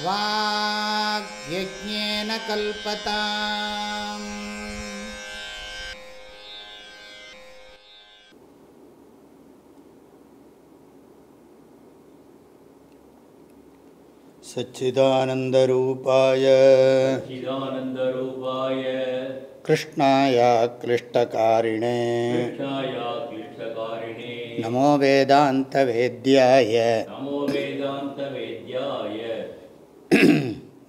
वाग्यज्ञेन सच्चिदानन्दरूपाय चिदानन्दरूपाय कृष्णाय क्लिष्टकारिणे। कृष्णाय क्लिष्टकारिणे। नमो वेदान्तवेद्याय। नमो वेदान्तवेद्याय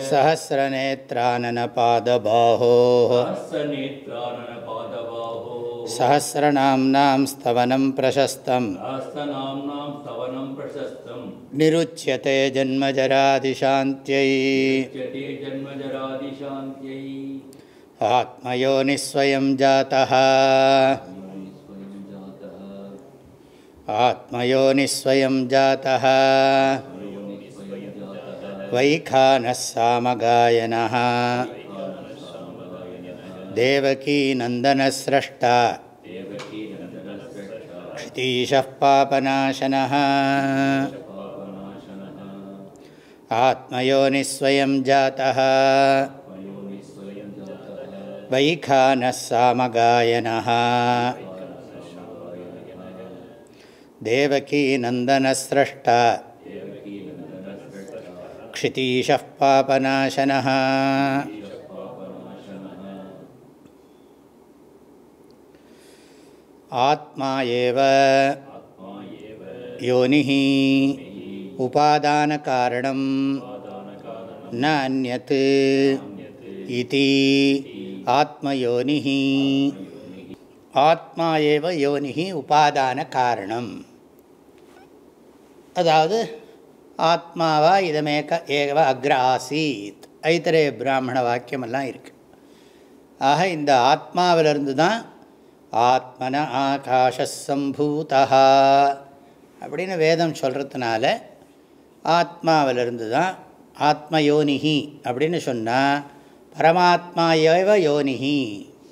सहस्रनेत्राननपादबाहोः सहस्रनाम्नां स्तवनं प्रशस्तं निरुच्यते जन्मजरादिशान्त्यै। आत्मयोनिस्वयं जातः। आत्मयोनिस्वयं जातः। वैखानः सामगायनः देवकीनन्दनस्रष्टा। क्षितीशः पापनाशनः। आत्मयोनिःस्वयं जातः। वैखानः सामगायनः देवकीनन्दनस्रष्टा। क्षितीशः पापनाशनः पापनाशनः आत्मा एव आत्मा एव योनिः उपादानकारणं न अन्यत् इति आत्मयोनिः ஆத்மா ஏவ யோனிஹி உபாதான காரணம் அதாவது ஆத்மாவா இதமேக ஏவ அக்ர ஆசீத் ஐத்தரே பிராமண வாக்கியமெல்லாம் இருக்குது ஆக இந்த ஆத்மாவிலிருந்து தான் ஆத்மன ஆகாஷம்பூதா அப்படின்னு வேதம் சொல்கிறதுனால ஆத்மாவிலிருந்து தான் ஆத்மயோனிகி அப்படின்னு சொன்னால் பரமாத்மா ஏவ யோனிகி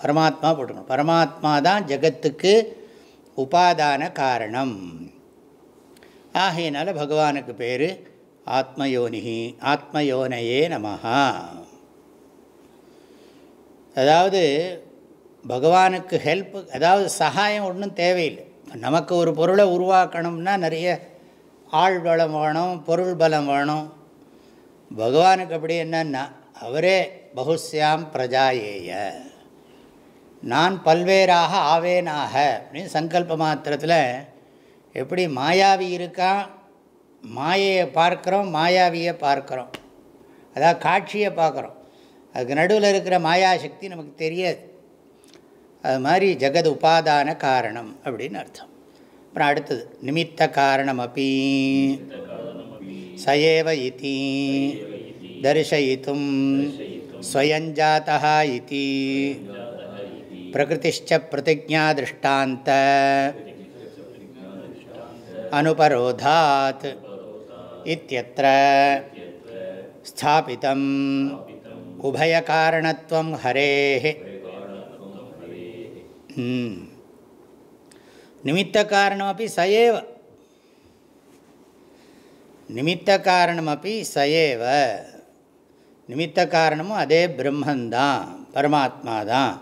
பரமாத்மா போட்டுக்கணும். பரமாத்மா தான் ஜகத்துக்கு உபாதான காரணம். ஆகையினால பகவானுக்கு பேர் ஆத்மயோனிகி ஆத்மயோனையே நமஹா. அதாவது பகவானுக்கு ஹெல்ப் அதாவது சகாயம் ஒன்றும் தேவையில்லை. நமக்கு ஒரு பொருளை உருவாக்கணும்னா நிறைய ஆள் பலம் வேணும் பொருள் பலம் வேணும். பகவானுக்கு அப்படி என்னன்னா அவரே பகுஸ்யாம் பிரஜாயேய. நான் பல்வேறாக ஆவேனாக அப்படின்னு சங்கல்ப மாத்திரத்தில் எப்படி மாயாவி இருக்கான் மாயையை பார்க்குறோம் மாயாவியை பார்க்குறோம். அதாவது காட்சியை பார்க்குறோம். அதுக்கு நடுவில் இருக்கிற மாயாசக்தி நமக்கு தெரியாது. அது மாதிரி ஜெகத் உபாதான காரணம் அப்படின்னு அர்த்தம். அப்புறம் அடுத்தது நிமித்த காரணம் அப்பி சயேவ இதி. தரிசயித்தும். ஸ்வயஞ்சாத்தா இத்தி பிரகிருதிஷ்ட பிரதிஜா திருஷ்டாந்த அனுபரோதாத் இத்தியத்திர ஸ்தாபிதம் உபயகாரணத்துவம் ஹரேः ம். நிமித்தகாரணமப்பி ச ஏவ நிமித்தகாரணமப்பி ச ஏவ நிமித்த காரணமும் அதே பிரம்மந்தான் பரமாத்மா தான்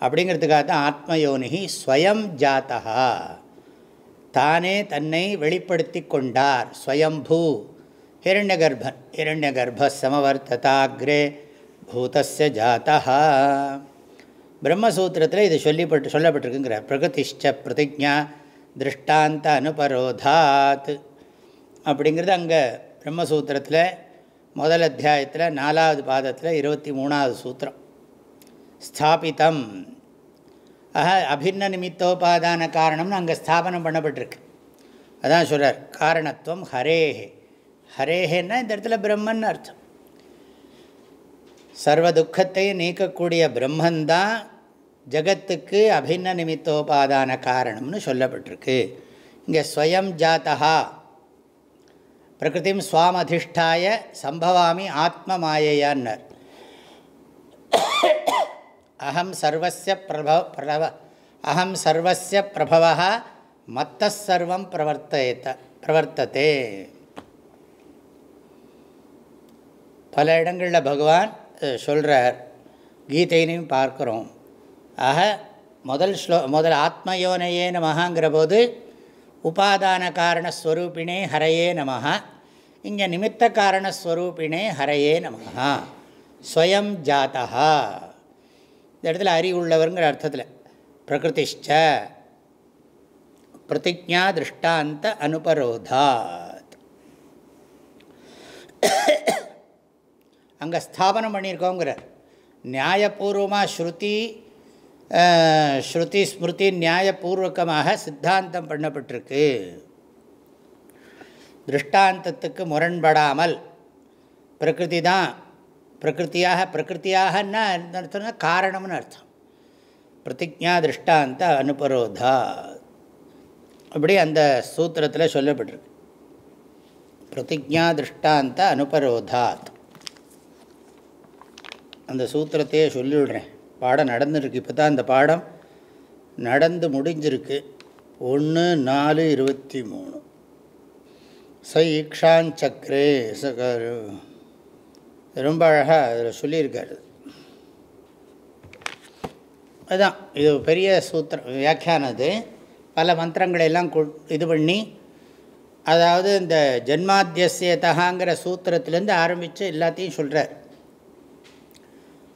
அப்படிங்கிறதுக்காக தான் ஆத்மயோனிகி ஸ்வயம் ஜாத்தா தானே தன்னை வெளிப்படுத்தி கொண்டார் ஸ்வயம்பூ. ஹிரண்யகர்ப்பன் ஹிரண்யகர்ப்ப சமவர்த்ததாகிரே பூதஸ்ய ஜாத்தா பிரம்மசூத்திரத்தில் இது சொல்லிப்பட்டு சொல்லப்பட்டிருக்குங்கிற. பிரகதிஷ்ட பிரதிஜா திருஷ்டாந்த அனுபரோதாத். அப்படிங்கிறது அங்கே பிரம்மசூத்திரத்தில் முதல் அத்தியாயத்தில் நாலாவது பாதத்தில் இருபத்தி மூணாவது சூத்திரம். ஸ்தாபித்தம் ஆக அபின்ன நிமித்தோபாதான காரணம்னு அங்கே ஸ்தாபனம் பண்ணப்பட்டிருக்கு. அதான் சொல்கிறார் காரணத்துவம் ஹரேஹே. ஹரேஹேன்னா இந்த இடத்துல பிரம்மன் அர்த்தம். சர்வ துக்கத்தையும் நீக்கக்கூடிய பிரம்மந்தான் ஜகத்துக்கு அபின்ன நிமித்தோபாதான காரணம்னு சொல்லப்பட்டிருக்கு. இங்கே ஸ்வயம் ஜாத்தா பிரகிருதிம் சுவாமதிஷ்டாய சம்பவாமி ஆத்ம மாயையான்னர். அகம் சர்வசிய பிரபவ பிரபவ அகம் சர்வசிய பிரபவ மத்த சர்வம் பிரவர்த்தயத்த பிரவர்த்ததே. பல இடங்களில் பகவான் சொல்கிறார் கீதையினையும் பார்க்குறோம். ஆக முதல் ஸ்லோ முதல் ஆத்மயோனையே நமகாங்கிற போது உபாதான காரணஸ்வரூபிணே ஹரையே நமஹா இங்கே நிமித்த காரணஸ்வரூபிணே ஹரையே நமஹா ஸ்வயம் ஜாத்தா இந்த இடத்துல அறிவுள்ளவருங்கிற அர்த்தத்தில். பிரகிருதிஷ்ட பிரதிஜா திருஷ்டாந்த அனுபரோதாத். அங்கே ஸ்தாபனம் பண்ணியிருக்கோங்கிறார் நியாயபூர்வமாக ஸ்ருதி ஸ்ருதி ஸ்மிருதி நியாயபூர்வகமாக சித்தாந்தம் பண்ணப்பட்டிருக்கு. திருஷ்டாந்தத்துக்கு முரண்படாமல் பிரகிருதி தான் பிரகிருத்தியாக பிரகிருத்தியாகன்னா என்ன அர்த்தம்னா காரணம்னு அர்த்தம். பிரதிஜா திருஷ்டாந்த அனுபரோதா. அப்படி அந்த சூத்திரத்தில் சொல்லப்பட்டிருக்கு. பிரதிஜா திருஷ்டாந்த அனுபரோதாத். அந்த சூத்திரத்தையே சொல்லிவிடுறேன். பாடம் நடந்துருக்கு. இப்போ தான் அந்த பாடம் நடந்து முடிஞ்சிருக்கு. ஒன்று நாலு இருபத்தி மூணு. ச ஈக்ஷாஞ்சக்ரே சகரு. ரொம்ப அழகாக அதில் சொல்லியிருக்காரு. அதுதான் இது பெரிய சூத்திரம் வியாக்கியானது பல மந்திரங்களை எல்லாம் இது பண்ணி அதாவது இந்த ஜென்மாத்தியசியத்தகாங்கிற சூத்திரத்துலேருந்து ஆரம்பித்து எல்லாத்தையும் சொல்கிறார்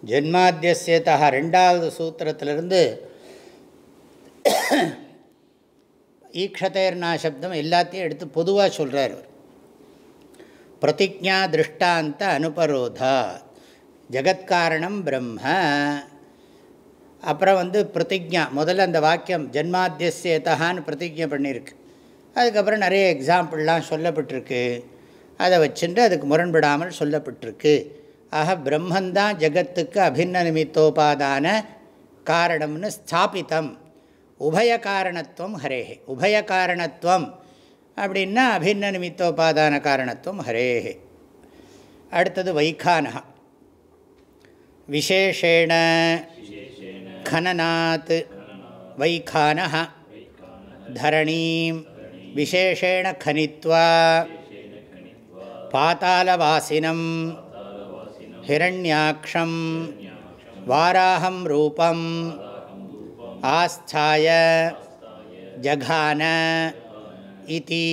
ஜென்மாத்தியசியத்தா ரெண்டாவது சூத்திரத்திலிருந்து ஈக்ஷதேர்னா சப்தம் எல்லாத்தையும் எடுத்து பொதுவாக சொல்கிறார் பிரதிஜா திருஷ்டாந்த அனுபரோதா. ஜகத்காரணம் பிரம்ம. அப்புறம் வந்து பிரதிஜா முதல்ல அந்த வாக்கியம் ஜென்மாத்தியசேதான்னு பிரதிஜை பண்ணியிருக்கு. அதுக்கப்புறம் நிறைய எக்ஸாம்பிள்லாம் சொல்லப்பட்டிருக்கு. அதை வச்சுட்டு அதுக்கு முரண்படாமல் சொல்லப்பட்டிருக்கு. ஆக பிரம்மந்தான் ஜகத்துக்கு அபின்ன நிமித்தோபாதான காரணம்னு ஸ்தாபித்தம். உபய காரணத்துவம் ஹரேஹே. உபய காரணத்துவம் அப்படின்னா அபின்ன நிமித்தோபாதான காரணத்துவம் ஹரேஹே அடுத்தது வைக்கானகா விசேஷேண கனநாத் வைக்கானக தரணீம் விசேஷேண கனித்வா பாத்தாளவாசினம் ஹிரண்யாட்சம் வாராகம் ரூபம். ஆஸ்தாய ஜகான इति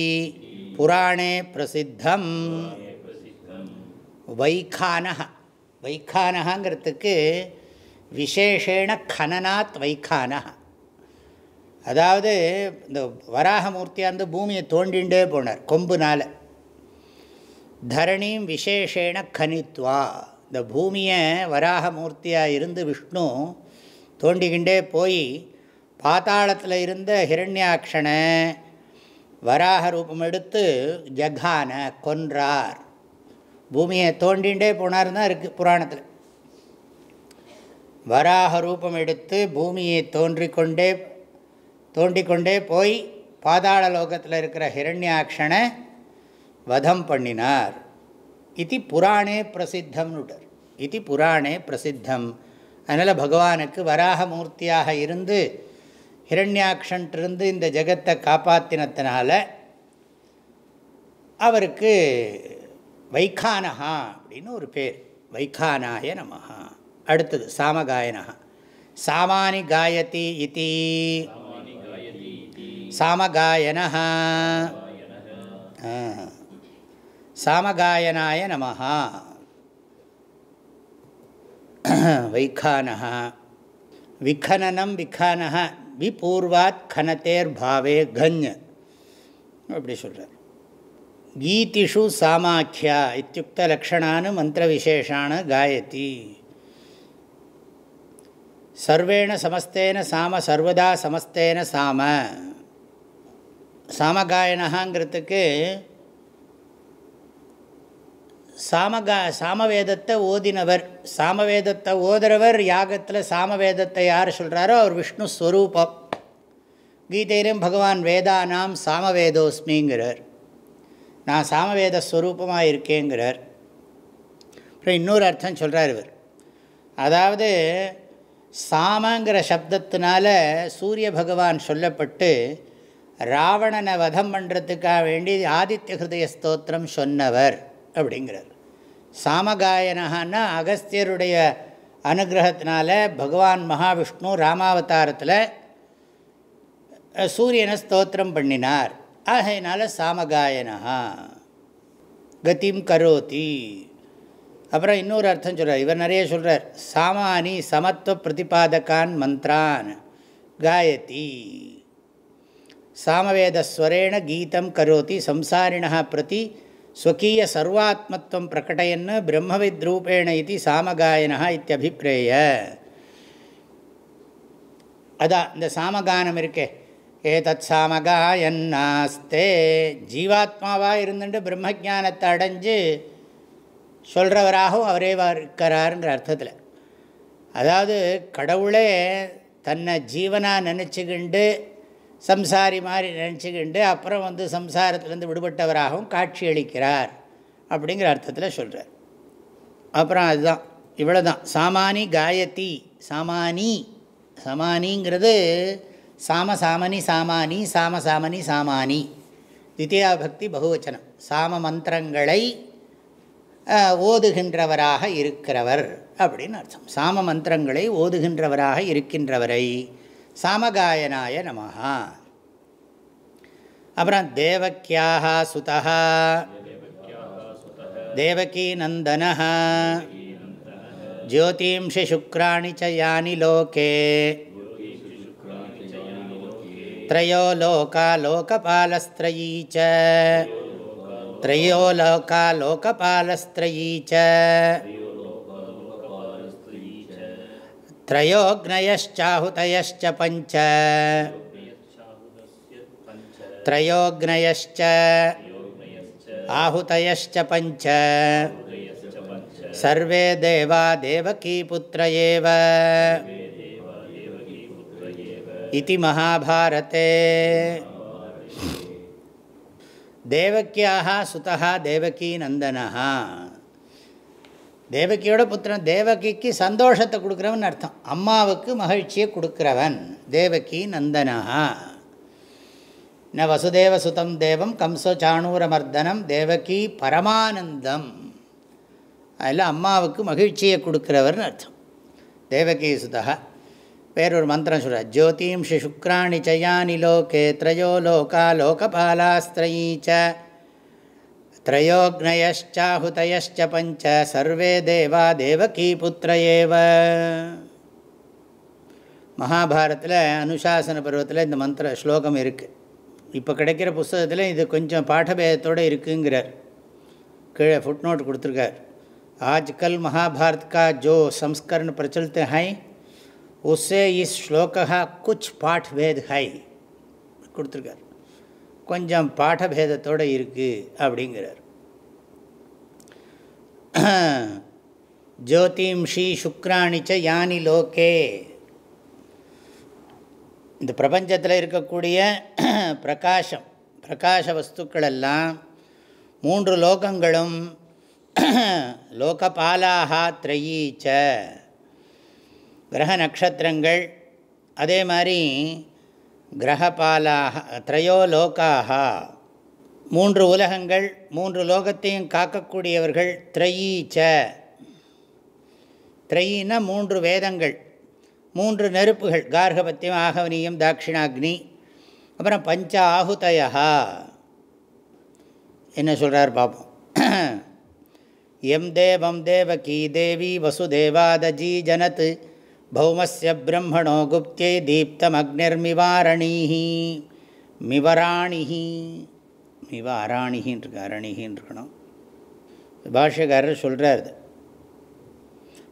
पुराणे प्रसिद्धं வைக்கானக வைக்கானகங்கிறதுக்கு விசேஷேண கனனாத் வைக்கானக அதாவது இந்த வராகமூர்த்தியாக இருந்து பூமியை தோண்டிகிட்டே போனார் கொம்புனால் தரணியும் விசேஷேண கனித்வா இந்த பூமியை வராகமூர்த்தியாக இருந்து விஷ்ணு தோண்டிக்கிண்டே போய் பாத்தாளத்தில் இருந்த ஹிரண்யாட்சனை வராக ரூபம் எடுத்து ஜகான கொன்றார். பூமியை தோண்டிகிட்டே போனார் தான் இருக்குது புராணத்தில். வராக ரூபம் எடுத்து பூமியை தோன்றிக்கொண்டே தோண்டிக்கொண்டே போய் பாதாள லோகத்தில் இருக்கிற ஹிரண்யாட்சனை வதம் பண்ணினார். இது புராணே பிரசித்தம்னுட்டார் இது புராணே பிரசித்தம். அதனால் பகவானுக்கு வராக மூர்த்தியாக இருந்து ஹிரண்யாக்ஷன்ட்டிருந்து இந்த ஜெகத்தை காப்பாற்றினத்தினால அவருக்கு வைக்கானஹா அப்படின்னு ஒரு பேர். வைக்கானாய நமஹா. அடுத்தது சாமகாயனா சாமானி காயதி இதி. சாமகாயனஹா. சாமகாயனாய நமஹா. வைக்கான விக்கனனம் விக்கான விபூர்வாத் கனத்தேர் பாவே கஞ் அப்படி சொல்கிறார் கீதிஷு சாமாக்கியா இத்தியுக்த லக்ஷணானு மந்திர விசேஷான காயத்தி சர்வேண சமஸ்தேன சாம சர்வதா சமஸ்தேன சாம. சாமகாயனகாங்கிறதுக்கு சாமகா சாமவேதத்தை ஓதினவர். சாமவேதத்தை ஓதுறவர் யாகத்தில் சாமவேதத்தை யார் சொல்கிறாரோ அவர் விஷ்ணு ஸ்வரூபம். கீதையிலும் பகவான் வேதானாம் சாமவேதோஸ்மிங்கிறார். நான் சாமவேத ஸ்வரூபமாக இருக்கேங்கிறார். அப்புறம் இன்னொரு அர்த்தம் சொல்கிறார் இவர். அதாவது சாமங்கிற சப்தத்தினால சூரிய பகவான் சொல்லப்பட்டு ராவணனை வதம் பண்ணுறதுக்காக வேண்டி ஆதித்ய ஹிருதய ஸ்தோத்திரம் சொன்னவர். அப்படிங்கிறார். சாமகாயனகான்னா அகஸ்தியருடைய அனுகிரகத்தினால பகவான் மகாவிஷ்ணு ராமாவதாரத்தில் சூரியனை ஸ்தோத்திரம் பண்ணினார். ஆகையினால சாமகாயனகா கத்திம் கரோதி. அப்புறம் இன்னொரு அர்த்தம் சொல்கிறார் இவர் நிறைய சொல்கிறார் சாமானி சமத்துவ பிரதிபாதகான் மந்த்ரான். காயத்தி சாமவேதஸ்வரேண கீதம் கரோதி. சம்சாரிணா பிரதி ஸ்வக்கீய சர்வாத்மத்துவம் பிரகடயன்னு பிரம்மவித் ரூபேண இது சாமகாயனா இத்தியபிப்பிரேய அதான் இந்த சாமகானம் இருக்கே. ஏதத் சாமகாயன்னாஸ்தே ஜீவாத்மாவாக இருந்துட்டு பிரம்மஜானத்தை அடைஞ்சு சொல்கிறவராகவும் அவரே இருக்கிறாருங்கிற அர்த்தத்தில். அதாவது கடவுளே தன்னை ஜீவனாக நினச்சிக்கிண்டு சம்சாரி மாதிரி நினச்சிக்கிண்டு அப்புறம் வந்து சம்சாரத்திலேருந்து விடுபட்டவராகவும் காட்சியளிக்கிறார் அப்படிங்கிற அர்த்தத்தில் சொல்கிறார் அப்புறம் அதுதான் இவ்வளோ தான் சாமானி காயத்தி சாமானி சமானிங்கிறது சாம சாமனி சாமானி சாம சாமனி சாமானி. தித்தியா பக்தி பகுவச்சனம். சாம மந்திரங்களை ஓதுகின்றவராக இருக்கிறவர் அப்படின்னு அர்த்தம். சாம மந்திரங்களை ஓதுகின்றவராக இருக்கின்றவரை சாமகாயனாய நமஹா அப்புறம் தேவக்கியாக சுதா தேவகீ நந்தன ஜோதிம்ஷி சுக்ராணி ச யானி லோகே त्रयो लोका लोकपालस्त्रयी च त्रयो लोका लोकपालस्त्रयी च त्रयोग्नयश्चाहुतयश्च पञ्च। त्रयोग्नयश्च आहुतयश्च पञ्च। सर्वे इति महाभारते। देवक्याः सुतः देवकीनन्दनः। தேவகியோட புத்திரன் தேவகிக்கு சந்தோஷத்தை கொடுக்குறவன் அர்த்தம். அம்மாவுக்கு மகிழ்ச்சியை கொடுக்குறவன். தேவகி நந்தனா. ந வசுதேவ சுதம் தேவம் கம்சோ சாணூரமர்தனம் தேவகி பரமானந்தம். அதில் அம்மாவுக்கு மகிழ்ச்சியை கொடுக்குறவர்னு அர்த்தம். தேவகி சுதா. வேறொரு மந்திரம் சொல்கிறார் ஜோதிம்ஷி சுக்ராணி சயானி லோகே த்ரயோ லோகா லோகபாலாஸ்திரயீச்ச. ச த்ரயோக்னயச்சாஹுதயச்ச பஞ்ச சர்வே தேவா தேவகீ புத்திர ஏவ மகாபாரத்தில் அனுசாசன பருவத்தில் இந்த மந்திர ஸ்லோகம் இருக்குது இப்போ கிடைக்கிற புஸ்தகத்தில் இது கொஞ்சம் பாடபேதத்தோடு இருக்குங்கிறார் கீழே ஃபுட் நோட் கொடுத்துருக்கார் ஆஜ்கல் மகாபாரத் கா ஜோ संस्करण प्रचलते हैं उससे इस श्लोक कुछ पाठ भेद है கொடுத்துருக்கார் கொஞ்சம் பாடபேதத்தோடு இருக்குது அப்படிங்கிறார். ஜோதிம்ஷி சுக்ராணிச்ச யானி லோகே. இந்த பிரபஞ்சத்தில் இருக்கக்கூடிய பிரகாஷம் பிரகாச வஸ்துக்களெல்லாம் மூன்று லோகங்களும் லோகபாலாகா த்ரயீச்ச கிரக நட்சத்திரங்கள் அதே மாதிரி கிரகபாலாக த்ரையோ லோக்காக மூன்று உலகங்கள் மூன்று லோகத்தையும் காக்கக்கூடியவர்கள் த்ரயீச்ச. த்ரயின்னா மூன்று வேதங்கள் மூன்று நெருப்புகள் கார்கபத்தியம் ஆகவனியம் தாட்சிணாக்னி அப்புறம் பஞ்ச ஆகுதயா என்ன சொல்கிறார் பார்ப்போம் எம் தேவம் தேவகி தேவி வசுதேவாதஜி ஜனத் பௌமஸ்ய பிரம்மணோ குப்தியை தீப்தமக்னிர்மிவாரணீஹி மிவராணிஹி மிவாராணிகின்னு இருக்கு அரணிகின்னு இருக்கணும் பாஷ்யக்காரர் சொல்கிறார்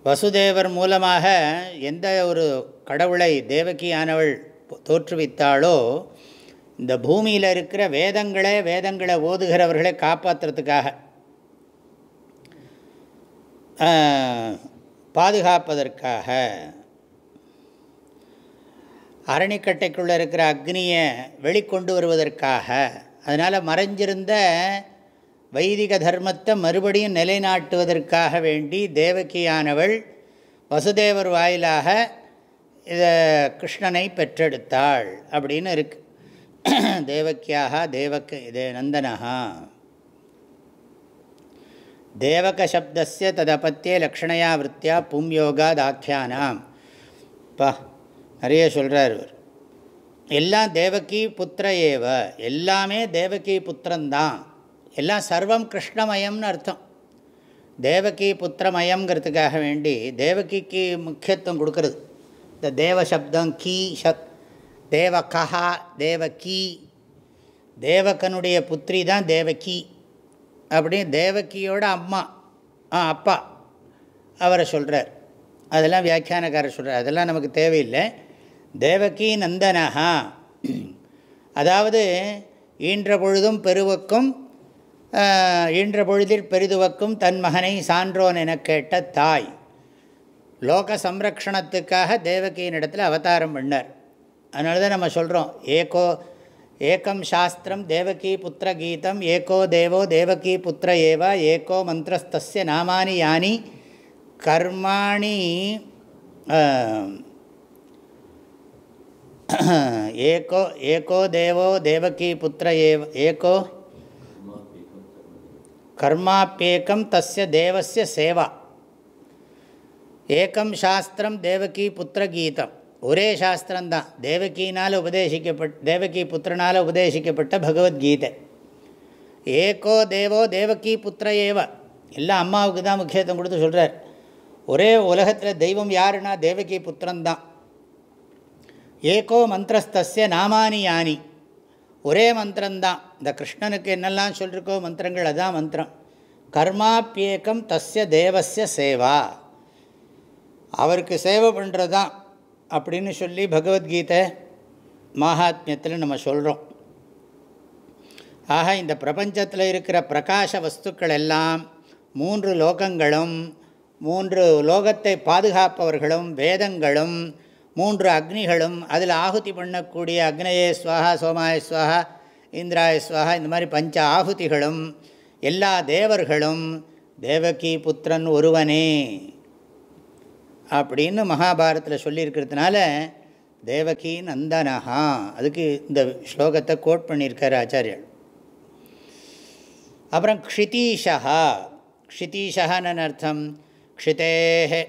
வசுதேவர் மூலமாக எந்த ஒரு கடவுளை தேவகியானவள் தோற்றுவித்தாளோ இந்த பூமியில் இருக்கிற வேதங்களே வேதங்களை ஓதுகிறவர்களை காப்பாற்றுறதுக்காக பாதுகாப்பதற்காக அரணிக்கட்டைக்குள்ளே இருக்கிற அக்னியை வெளிக்கொண்டு வருவதற்காக அதனால் மறைஞ்சிருந்த வைதிக தர்மத்தை மறுபடியும் நிலைநாட்டுவதற்காக வேண்டி தேவகியானவள் வசுதேவர் வாயிலாக இதை கிருஷ்ணனை பெற்றெடுத்தாள் அப்படின்னு இருக்கு. தேவக்கியாக தேவக்க இதே நந்தனஹா. தேவக சப்தஸ்ய ததபத்தியே லக்ஷணையா விற்த்தியா பும்யோகாத் ஆக்கியானாம் பா நிறைய சொல்கிறார் இவர். எல்லாம் தேவகி புத்திர ஏவ எல்லாமே தேவகி புத்திரந்தான் எல்லாம் சர்வம் கிருஷ்ணமயம்னு அர்த்தம். தேவகி புத்திரமயங்கிறதுக்காக வேண்டி தேவகிக்கு முக்கியத்துவம் கொடுக்கறது. இந்த தேவ சப்தம் கீ சப் தேவகா தேவகி. தேவகனுடைய புத்திரி தான் தேவகி. அப்படின்னு தேவகியோட அம்மா ஆ அப்பா அவரை சொல்கிறார் அதெல்லாம் வியாக்கியானக்காரர் சொல்கிறார் அதெல்லாம் நமக்கு தேவையில்லை. தேவகி நந்தனஹா அதாவது ஈன்ற பொழுதும் பெருவக்கும் ஈன்ற பொழுதில் பெரிதுவக்கும் தன் மகனை சான்றோன் என கேட்ட தாய். லோக சம்ரக்ஷணத்துக்காக தேவகியின் இடத்துல அவதாரம் பண்ணார். அதனால தான் நம்ம சொல்கிறோம் ஏகோ ஏக்கம் சாஸ்திரம் தேவகி புத்திர கீதம் ஏகோ தேவோ தேவகி புத்திர ஏவ ஏகோ மந்திரஸ்தஸ்ய நாமானி யானி கர்மாணி ஏகோ ஏகோ தேவோ தேவகி புத்திர ஏவ ஏகோ கர்மாப்பியேக்கம் தஸ்ய தேவசிய சேவா. ஏக்கம் சாஸ்திரம் தேவகி புத்திர கீதம். ஒரே சாஸ்திரம்தான். தேவகினால் உபதேசிக்கப்பட்ட தேவகி புத்திரனால் உபதேசிக்கப்பட்ட பகவத்கீதை. ஏகோ தேவோ தேவகி புத்திர ஏவ. எல்லாம் அம்மாவுக்கு தான் முக்கியத்துவம் கொடுத்து சொல்கிறார் ஒரே உலகத்தில் தெய்வம் யாருன்னா தேவகி புத்திரன்தான். ஏகோ மந்திரஸ்தஸ்ய நாமானி யானி. ஒரே மந்திரம்தான். இந்த கிருஷ்ணனுக்கு என்னெல்லாம் சொல்லிருக்கோ மந்திரங்கள் அதான் மந்திரம். கர்மாப்பியேக்கம் தஸ்ய தேவசிய சேவா. அவருக்கு சேவை பண்ணுறது தான் அப்படின்னு சொல்லி பகவத்கீதை மகாத்மியத்தில் நம்ம சொல்கிறோம் ஆக இந்த பிரபஞ்சத்தில் இருக்கிற பிரகாச வஸ்துக்கள் எல்லாம் மூன்று லோகங்களும் மூன்று லோகத்தை பாதுகாப்பவர்களும் வேதங்களும் மூன்று அக்னிகளும் அதில் ஆகுதி பண்ணக்கூடிய அக்னயே ஸ்வஹா சோமாய ஸ்வஹா இந்திராய ஸ்வஹா இந்த மாதிரி பஞ்ச ஆகுதிகளும் எல்லா தேவர்களும் தேவகி புத்திரன் ஒருவனே அப்படின்னு மகாபாரத்தில் சொல்லியிருக்கிறதுனால தேவகி நந்தனஹா அதுக்கு இந்த ஸ்லோகத்தை கோட் பண்ணியிருக்கார் ஆச்சாரியர். அப்புறம் க்ஷிதீஷா க்ஷிதீஷான்னு அர்த்தம்? க்ஷிதேஹே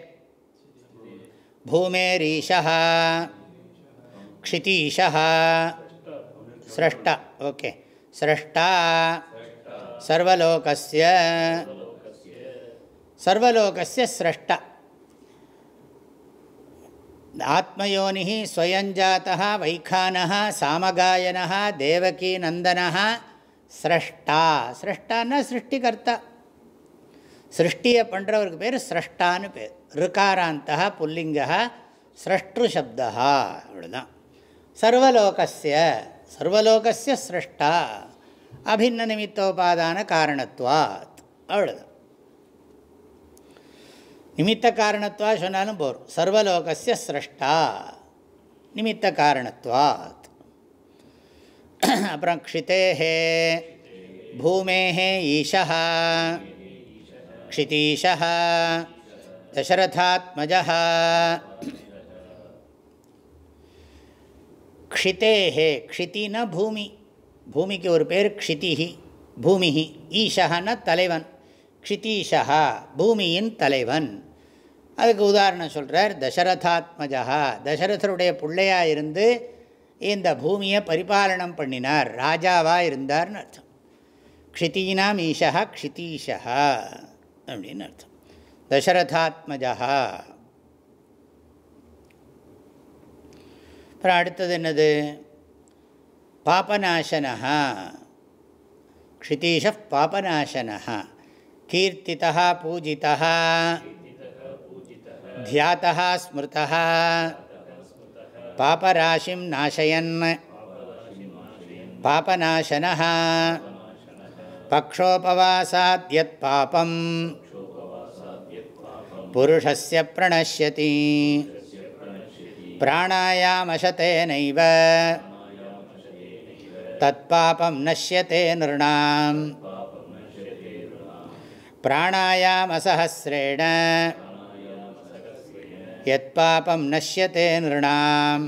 பூமேரீஷா க்ஷிதீஷா ஸ்ரஷ்டா ஓகே ஸ்ரஷ்டா சர்வலோகஸ்ய சர்வலோகஸ்ய ஸ்ரஷ்டா ஆத்மயோனி ஸ்வயஞ்சாத்தா வைகானः சாமகாயனः தேவகீ நந்தனः ஸ்ரஷ்டா ஸ்ரஷ்டான்னா சிருஷ்டிகர்த்தா சிருஷ்டியை பண்ணுறவருக்கு பேர் ஸ்ரஷ்டான்னு பேர்। ருக்காராந்தா புல்லிங்கா ஸ்ரஷ்டு சப்தா அவ்வளோதான் சர்வலோகஸ்ய சர்வலோகஸ்ய ஸ்ரஷ்டா அபின்ன நிமித்தோபாதான காரணத்துவாத் அவ்வளோதான் நிமித்த காரணத்துவா சொன்னாலும் போகும் சர்வலோகசிய ஸ்ரஷ்டா நிமித்த காரணத்துவாத் அப்புறம் க்ஷிதேஹே பூமேஹே ஈஷா க்ஷிதீஷா தசரதாத்மஜா க்ஷிதேஹே க்ஷித்தினா பூமி பூமிக்கு ஒரு பேர் க்ஷிதிஹி பூமிஹி ஈஷகன தலைவன்। க்ஷிதீஷா பூமியின் தலைவன்। அதுக்கு உதாரணம் சொல்கிறார் தசரதாத்மஜா தசரதருடைய பிள்ளையாக இருந்து இந்த பூமியை பரிபாலனம் பண்ணினார். ராஜாவாக இருந்தார்னு அர்த்தம். க்ஷிதீனாம் ஈஷா க்ஷிதீஷா அப்படின்னு அர்த்தம். தசரதாத்மஜா அப்புறம் அடுத்தது என்னது பாபநாசனா க்ஷிதீஷ பாபநாசனா கீர்த்திதா பூஜிதா தியாத்தா ஸ்மிருதா பாபராசிம் நாசயன் பாபநாசன பக்ஷோபவாசாத் யத் பாபம் புருஷஸ்ய பிரணஷ்யதி பிராணாயாமசத்தேனைவ தத்பாபம் நஷ்யத்தே நிருணாம் பிராணாயாமசஹசிரேண யத்பாபம் நஷ்யத்தே நிருணாம்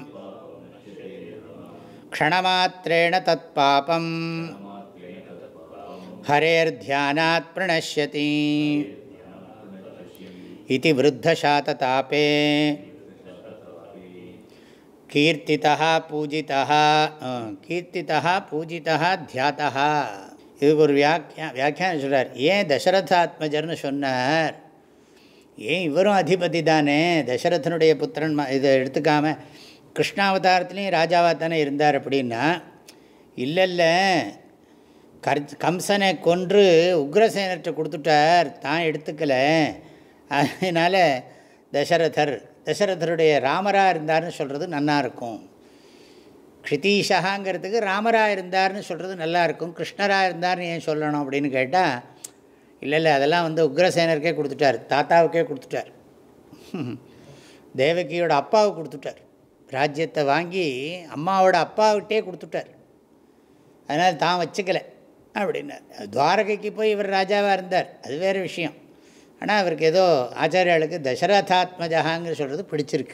க்ஷணமாத்திரேண தத்பாபம் ஹரேர்த்தியானாத் பிரணஷ்யதி இது விருத்தசாததாபே கீர்த்திதா பூஜிதா கீர்த்திதா பூஜிதா தியாதா இது ஒரு வியாக்கியா வியாக்கியான சொல்கிறார் ஏன் தசரதாத்மஜர்னு சொன்னார்? ஏன் இவரும் அதிபதி தானே? தசரதனுடைய புத்திரன் இதை எடுத்துக்காம கிருஷ்ணாவதாரத்துலேயும் ராஜாவாக தானே இருந்தார் அப்படின்னா இல்லை இல்லை கர் கம்சனை கொன்று உக்ரசேனர்கிட்ட கொடுத்துட்டார் தான் எடுத்துக்கலை. அதனால் தசரதர் தசரதருடைய ராமராக இருந்தார்னு சொல்கிறது நல்லாயிருக்கும் க்ஷிதீஷகாங்கிறதுக்கு ராமராக இருந்தார்னு சொல்கிறது நல்லாயிருக்கும் கிருஷ்ணராக இருந்தார்னு ஏன் சொல்லணும் அப்படின்னு கேட்டால் இல்லை இல்லை அதெல்லாம் வந்து உக்ரசேனருக்கே கொடுத்துட்டார் தாத்தாவுக்கே கொடுத்துட்டார். தேவகியோட அப்பாவுக்கு கொடுத்துட்டார். ராஜ்யத்தை வாங்கி அம்மாவோட அப்பாவுக்கிட்டே கொடுத்துட்டார். அதனால் தான் வச்சுக்கலை அப்படின்னார். துவாரகைக்கு போய் இவர் ராஜாவாக இருந்தார். அது வேறு விஷயம். ஆனால் அவருக்கு ஏதோ ஆச்சாரியாளுக்கு தசரதாத்மஜகாங்கிற சொல்கிறது பிடிச்சிருக்கு.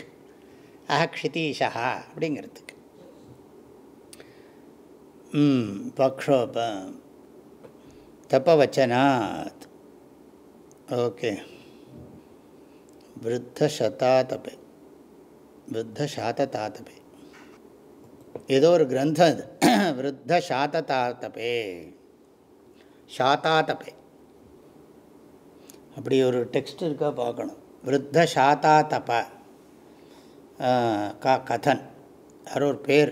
அஹ க்ஷிதீஷா அப்படிங்கிறதுக்கு. ம் பக்ஷோப தப்பவச்சனாத். ஓகே. விருத்தசதாதபே. விருத்தசாததாதபே. ஏதோ ஒரு கிரந்தம் அது விருத்த சாத்ததாத்தபே சாத்தாத்தபே அப்படி ஒரு டெக்ஸ்ட் இருக்கா பார்க்கணும். விருத்த சாத்தாத்தப க கதன். யாரோ ஒரு பேர்.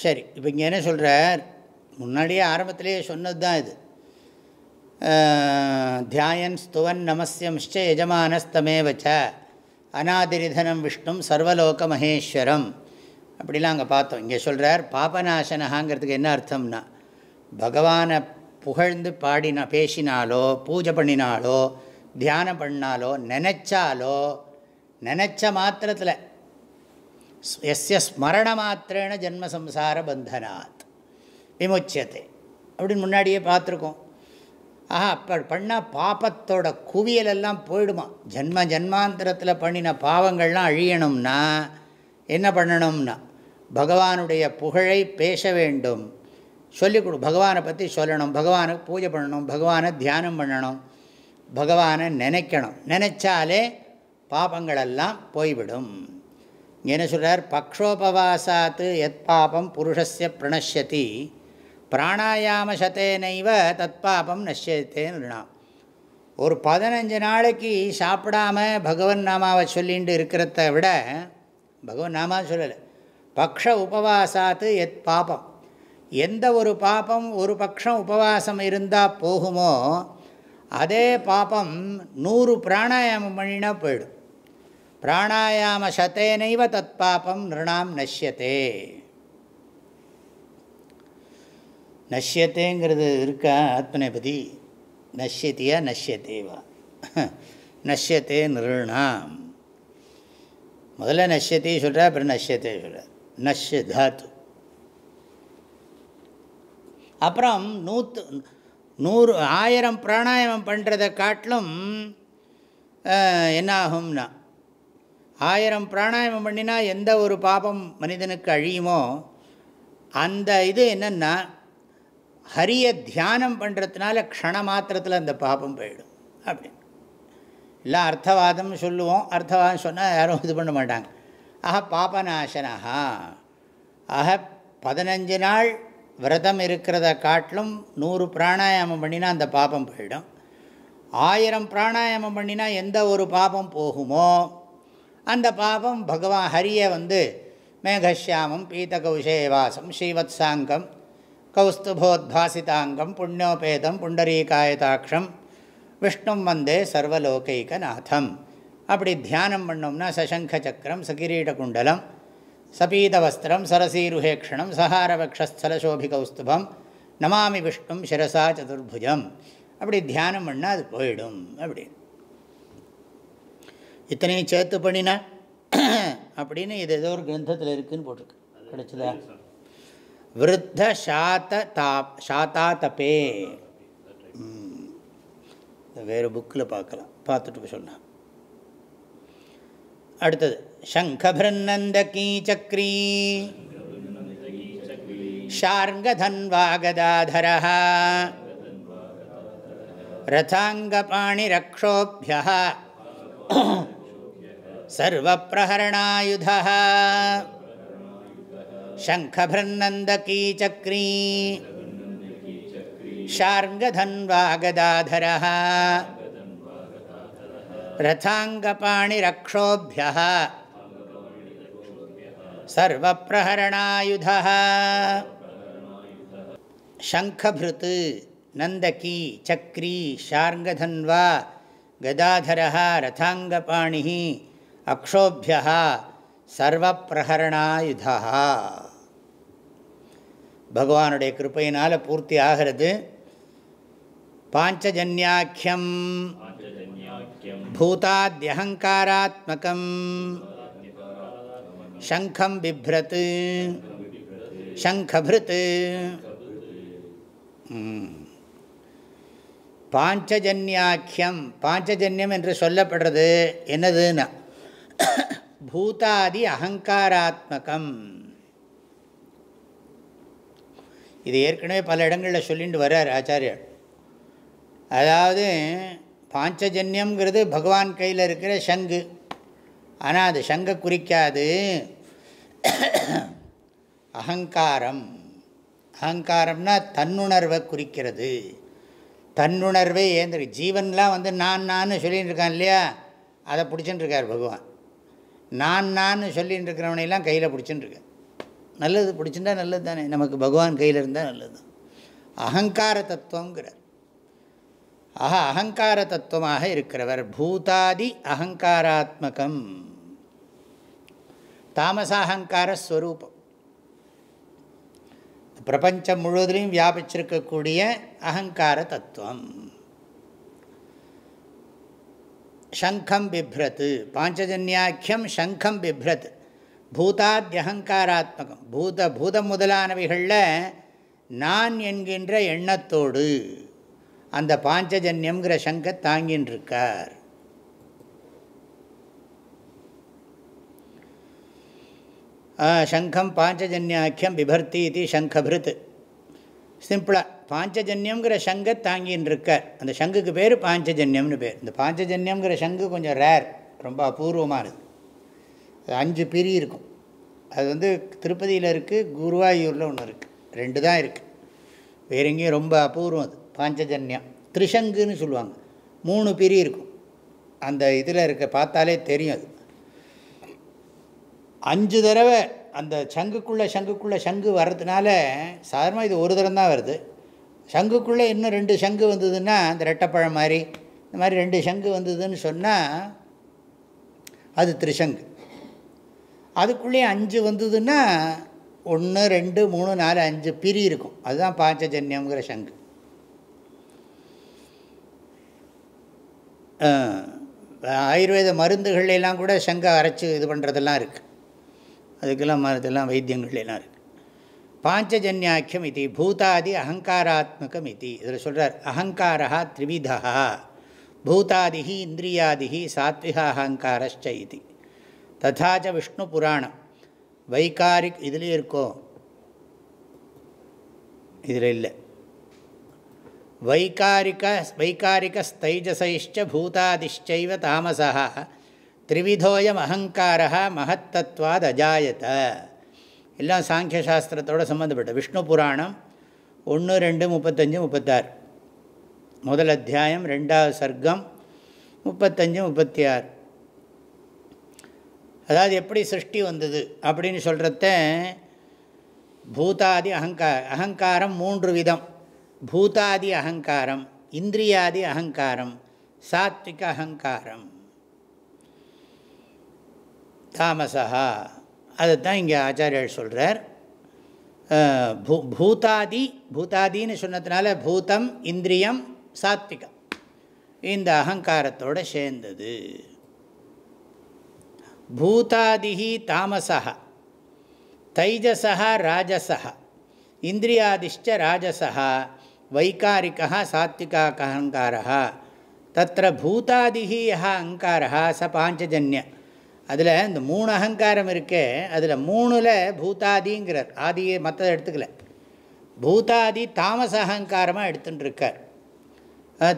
சரி இப்போ இங்கே என்ன சொல்கிறார் முன்னாடியே ஆரம்பத்திலேயே சொன்னது தான் இது தியாயன் ஸ்துவன் நமஸ்யம்ச்ச யஜமானஸ்தமேவச்ச அநாதிரிதனம் விஷ்ணும் சர்வலோக மகேஸ்வரம். அப்படிலாம் அங்கே பார்த்தோம். இங்கே சொல்கிறார் பாபநாசனகாங்கிறதுக்கு என்ன அர்த்தம்னா பகவானை புகழ்ந்து பாடினா பேசினாலோ பூஜை பண்ணினாலோ தியானம் பண்ணாலோ நினச்சாலோ நினச்ச மாத்திரத்தில் எஸ்ய ஸ்மரண மாத்திரேன ஜென்மசம்சார பந்தனாத். விமுச்சியத்தை. அப்படின்னு முன்னாடியே பார்த்துருக்கோம். ஆஹா அப்போ பண்ணால் பாப்பத்தோட குவியலெல்லாம் போயிடுமா? ஜென்ம ஜென்மாந்திரத்தில் பண்ணின பாவங்கள்லாம் அழியணும்னா என்ன பண்ணணும்னா பகவானுடைய புகழை பேச வேண்டும். சொல்லிக் கொடு பகவானை பற்றி சொல்லணும் பகவானுக்கு பூஜை பண்ணணும் பகவானை தியானம் பண்ணணும் பகவானை நினைக்கணும். நினைச்சாலே பாபங்களெல்லாம் போய்விடும். என்ன சொல்கிறார் பக்ஷோபவாசாத்து எத் பாபம் புருஷஸ்ய பிரணஷ்யதி. பிராணாயாமசத்தேனைவ தத் பாபம் நஷ்யத்தே ஒரு பதினஞ்சு நாளைக்கு சாப்பிடாம பகவன் நாமாவை சொல்லிட்டு இருக்கிறத விட பகவன் நாமா சொல்லலை பக்ஷ உபவாசாத்து எத் பாபம். எந்த ஒரு பாபம் ஒரு பக்ஷம் உபவாசம் இருந்தால் போகுமோ அதே பாபம் நூறு பிராணாயாமம் பண்ணினா போயிடும். பிராணாயாம சத்தேனைவ தத் பாபம் நிருணாம் நஷ்யத்தே. நஷ்யத்தேங்கிறது இருக்கா ஆத்மநேபதி நஷ்யத்தியா நஷ்யத்தேவா? நஷ்யத்தே நிருணாம். முதல்ல நஷ்யத்தை சொல்கிறார் அப்புறம் நஷ்யத்தை சொல்கிறார் நஷ்ய தாத்து அப்புறம் நூற்று நூறு ஆயிரம் பிராணாயாமம் பண்ணுறதை காட்டிலும் என்ன ஆகும்னா ஆயிரம் பிராணாயாமம் பண்ணினா எந்த ஒரு பாபம் மனிதனுக்கு அழியுமோ அந்த இது என்னென்னா ஹரிய தியானம் பண்ணுறதுனால க்ஷண மாத்திரத்தில் அந்த பாபம் போயிடும். அப்படின்னு எல்லாம் அர்த்தவாதம் சொல்லுவோம். அர்த்தவாதம் சொன்னால் யாரும் இது பண்ண மாட்டாங்க. ஆஹா பாபநாசனஹா. ஆக பதினஞ்சு நாள் விரதம் இருக்கிறத காட்டிலும் நூறு பிராணாயாமம் பண்ணினா அந்த பாபம் போயிடும். ஆயிரம் பிராணாயாமம் பண்ணினா எந்த ஒரு பாபம் போகுமோ அந்த பாபம் பகவான் ஹரியை வந்து மேகஷியாமம் பீதகௌஷேவாசம் ஸ்ரீவத்சாங்கம் கௌஸ்துபோத்பாசிதாங்கம் புண்ணியோபேதம் புண்டரீகாயதாட்சம் விஷ்ணும் வந்தே சர்வலோகைகநாதம். அப்படி தியானம் பண்ணோம்னா சசங்க சக்கரம் சகிரீட குண்டலம் சபீதவஸ்திரம் சரசீருஹேக்ஷணம் சஹாரவக்ஷலசோபிகௌஸ்துபம் நமாமி விஷ்ணும் சிரசா சதுர்புஜம் அப்படி தியானம் பண்ணால் அது போயிடும் அப்படின்னு இத்தனையும் சேர்த்து பண்ணினா அப்படின்னு இது ஏதோ ஒரு கிரந்தத்தில் இருக்குதுன்னு போட்டிருக்கு. கிடைச்சதா? விருத்த சாத்த தாப் சாத்தா தப்பே. வேறு புக்கில் பார்க்கலாம். பார்த்துட்டு சொன்னான். அடுத்தது. शङ्खभृन्नन्दकीचक्री। शार्ङ्गधन्वागदाधरः। रथाङ्गपाणिरक्षोभ्यः। सर्वप्रहरणायुधः। शङ्खभृन्नन्दकीचक्री। शार्ङ्गधन्वागदाधरः। रथाङ्गपाणिरक्षोभ्यः। सर्वप्रहरणायुधः शङ्खभृत् नन्दकी चक्री शार्ङ्गधन्वा गदाधरः रथाङ्गपाणिः अक्षोभ्यः சர்வப்பிரகரணாயுதா பகவானுடைய கிருப்பையினால் பூர்த்தி ஆகிறது பாஞ்சஜன்யாக்கியம் பூதாத்யகங்காராத்மகம் சங்கம் பிப்ரத் சங்கபிருத் பாஞ்சஜன்யாக்கியம் பாஞ்சஜன்யம் என்று சொல்லப்படுறது என்னதுன்னா பூதாதி அகங்காராத்மகம். இது ஏற்கனவே பல இடங்களில் சொல்லிட்டு வர்றார் ஆச்சாரியர். அதாவது பாஞ்சஜன்யம்ங்கிறது பகவான் கையில் இருக்கிற சங்கு. ஆனால் அது சங்கை குறிக்காது. அகங்காரம். அகங்காரம்னா தன்னுணர்வை குறிக்கிறது. தன்னுணர்வே ஏந்திரி ஜீவன்லாம் வந்து நான் நான் சொல்லின்னு இருக்கான் இல்லையா? அதை பிடிச்சின்னு இருக்கார் பகவான். நான் நான் சொல்லிகிட்டு இருக்கிறவனையெல்லாம் கையில் பிடிச்சின்னு இருக்கார் நல்லது பிடிச்சிருந்தா நல்லது தானே நமக்கு பகவான் கையில் இருந்தால் நல்லது. அகங்கார தத்துவங்கிறார் ஆஹா அகங்கார தத்துவமாக இருக்கிறவர். பூதாதி அகங்காராத்மகம். தாமசாகங்கார ஸ்வரூபம் பிரபஞ்சம் முழுவதிலையும் வியாபிச்சிருக்கக்கூடிய அகங்கார தத்துவம். சங்கம் பிப்ரத். பாஞ்சஜன்யாக்கியம் சங்கம் பிப்ரத். பூதாத்யகங்காராத்மகம் பூத பூதம் முதலானவைகளில் நான் என்கின்ற எண்ணத்தோடு அந்த பாஞ்சஜன்யம்ங்கிற சங்க தாங்கின்னு இருக்கார் சங்கம் பாஞ்சஜன்யாக்கியம் பிபர்த்தி இது சங்கபிருத். சிம்பிளாக பாஞ்சஜன்யம்ங்கிற சங்க தாங்கின்னு இருக்கார் அந்த சங்குக்கு பேர் பாஞ்சஜன்யம்னு பேர். இந்த பாஞ்சஜன்யம்ங்கிற சங்கு கொஞ்சம் ரேர் ரொம்ப அபூர்வமானது. அது அஞ்சு பிரி இருக்கும். அது வந்து திருப்பதியில் இருக்குது குருவாயூரில் ஒன்று இருக்குது ரெண்டு தான் இருக்குது வேறு எங்கேயும் ரொம்ப அபூர்வம் அது. பாஞ்சஜன்யம். த்ரிஷங்குன்னு சொல்லுவாங்க. மூணு பிரி இருக்கும். அந்த இதில் இருக்க பார்த்தாலே தெரியும் அது. அஞ்சு தடவை அந்த சங்குக்குள்ளே சங்குக்குள்ளே சங்கு வர்றதுனால சாதாரணமாக இது ஒரு தரம் தான் வருது. சங்குக்குள்ளே இன்னும் ரெண்டு சங்கு வந்ததுன்னா அந்த ரெட்டைப்பழம் மாதிரி இந்த மாதிரி ரெண்டு சங்கு வந்ததுன்னு சொன்னால் அது த்ரிசங்கு அதுக்குள்ளேயே அஞ்சு வந்ததுன்னா ஒன்று ரெண்டு மூணு நாலு அஞ்சு பிரி இருக்கும். அதுதான் பாஞ்சஜன்யம்ங்கிற சங்கு. ஆயுர்வேத மருந்துகள்லாம் கூட சங்கை அரைச்சி இது பண்ணுறதெல்லாம் இருக்குது அதுக்கெல்லாம் மருந்தெல்லாம் வைத்தியங்கள்லாம் இருக்குது பாஞ்சஜன்யாக்கியம் இது பூதாதி அகங்காராத்மகம் இது. இதில் சொல்கிறார் அகங்காரா த்ரிவிதா பூதாதிகி இந்திரியாதிகி சாத்விகா அகங்காரஷ்ட இது. ததாச்ச விஷ்ணு புராணம். வைகாரிக் இதுலேயும் இருக்கோ? இதில் இல்லை. வைகாரிக வைகாரிகஸ்தைஜசைஷ்ட பூதாதிஷ்டைவ தாமசா த்ரிவிதோயம் அகங்காரா மகத்தத்வாத் அஜாயத எல்லாம் சாங்கிய சாஸ்திரத்தோடு சம்மந்தப்பட்ட விஷ்ணு புராணம் ஒன்று ரெண்டு முப்பத்தஞ்சு முப்பத்தாறு முதல் அத்தியாயம் ரெண்டாவது சர்க்கம் முப்பத்தஞ்சு முப்பத்தி ஆறு அதாவது எப்படி சிருஷ்டி வந்தது அப்படின்னு சொல்கிறத பூதாதி அகங்கார அகங்காரம் மூன்று விதம் பூதாதி அகங்காரம் இந்திரியாதி அகங்காரம் சாத்விக அகங்காரம். தாமசா அதுதான் இங்கே ஆச்சாரியர் சொல்கிறார் பூ பூதாதி பூதாதின்னு சொன்னதுனால பூதம் இந்திரியம் சாத்விகம். இந்த அகங்காரத்தோடு சேர்ந்தது. பூதாதிகி தாமசா தைஜசா ராஜசா இந்திரியாதிஷ்ட ராஜசா வைகாரிக்கா சாத்விகாக அகங்காரா தத்திர பூதாதிகி யா அங்காரா ச பாஞ்சஜன்ய. அதில் இந்த மூணு அகங்காரம் இருக்கே அதில் மூணில் பூதாதிங்கிறார். ஆதியை மற்றதை எடுத்துக்கல. பூதாதி தாமச அகங்காரமாக எடுத்துட்டு இருக்கார்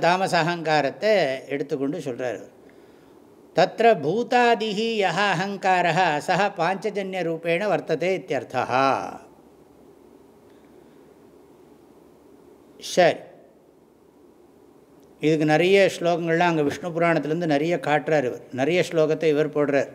தாமச அகங்காரத்தை எடுத்துக்கொண்டு சொல்கிறார் தத்திர பூதாதிஹி யஹ அகங்காரः ச பாஞ்சஜன்யரூபேண வர்த்ததே இத்தியர்த்தः சரி. இதுக்கு நிறைய ஸ்லோகங்கள்லாம் அங்கே விஷ்ணு புராணத்துலேருந்து நிறைய காட்டுறார் இவர். நிறைய ஸ்லோகத்தை இவர் போடுறார்.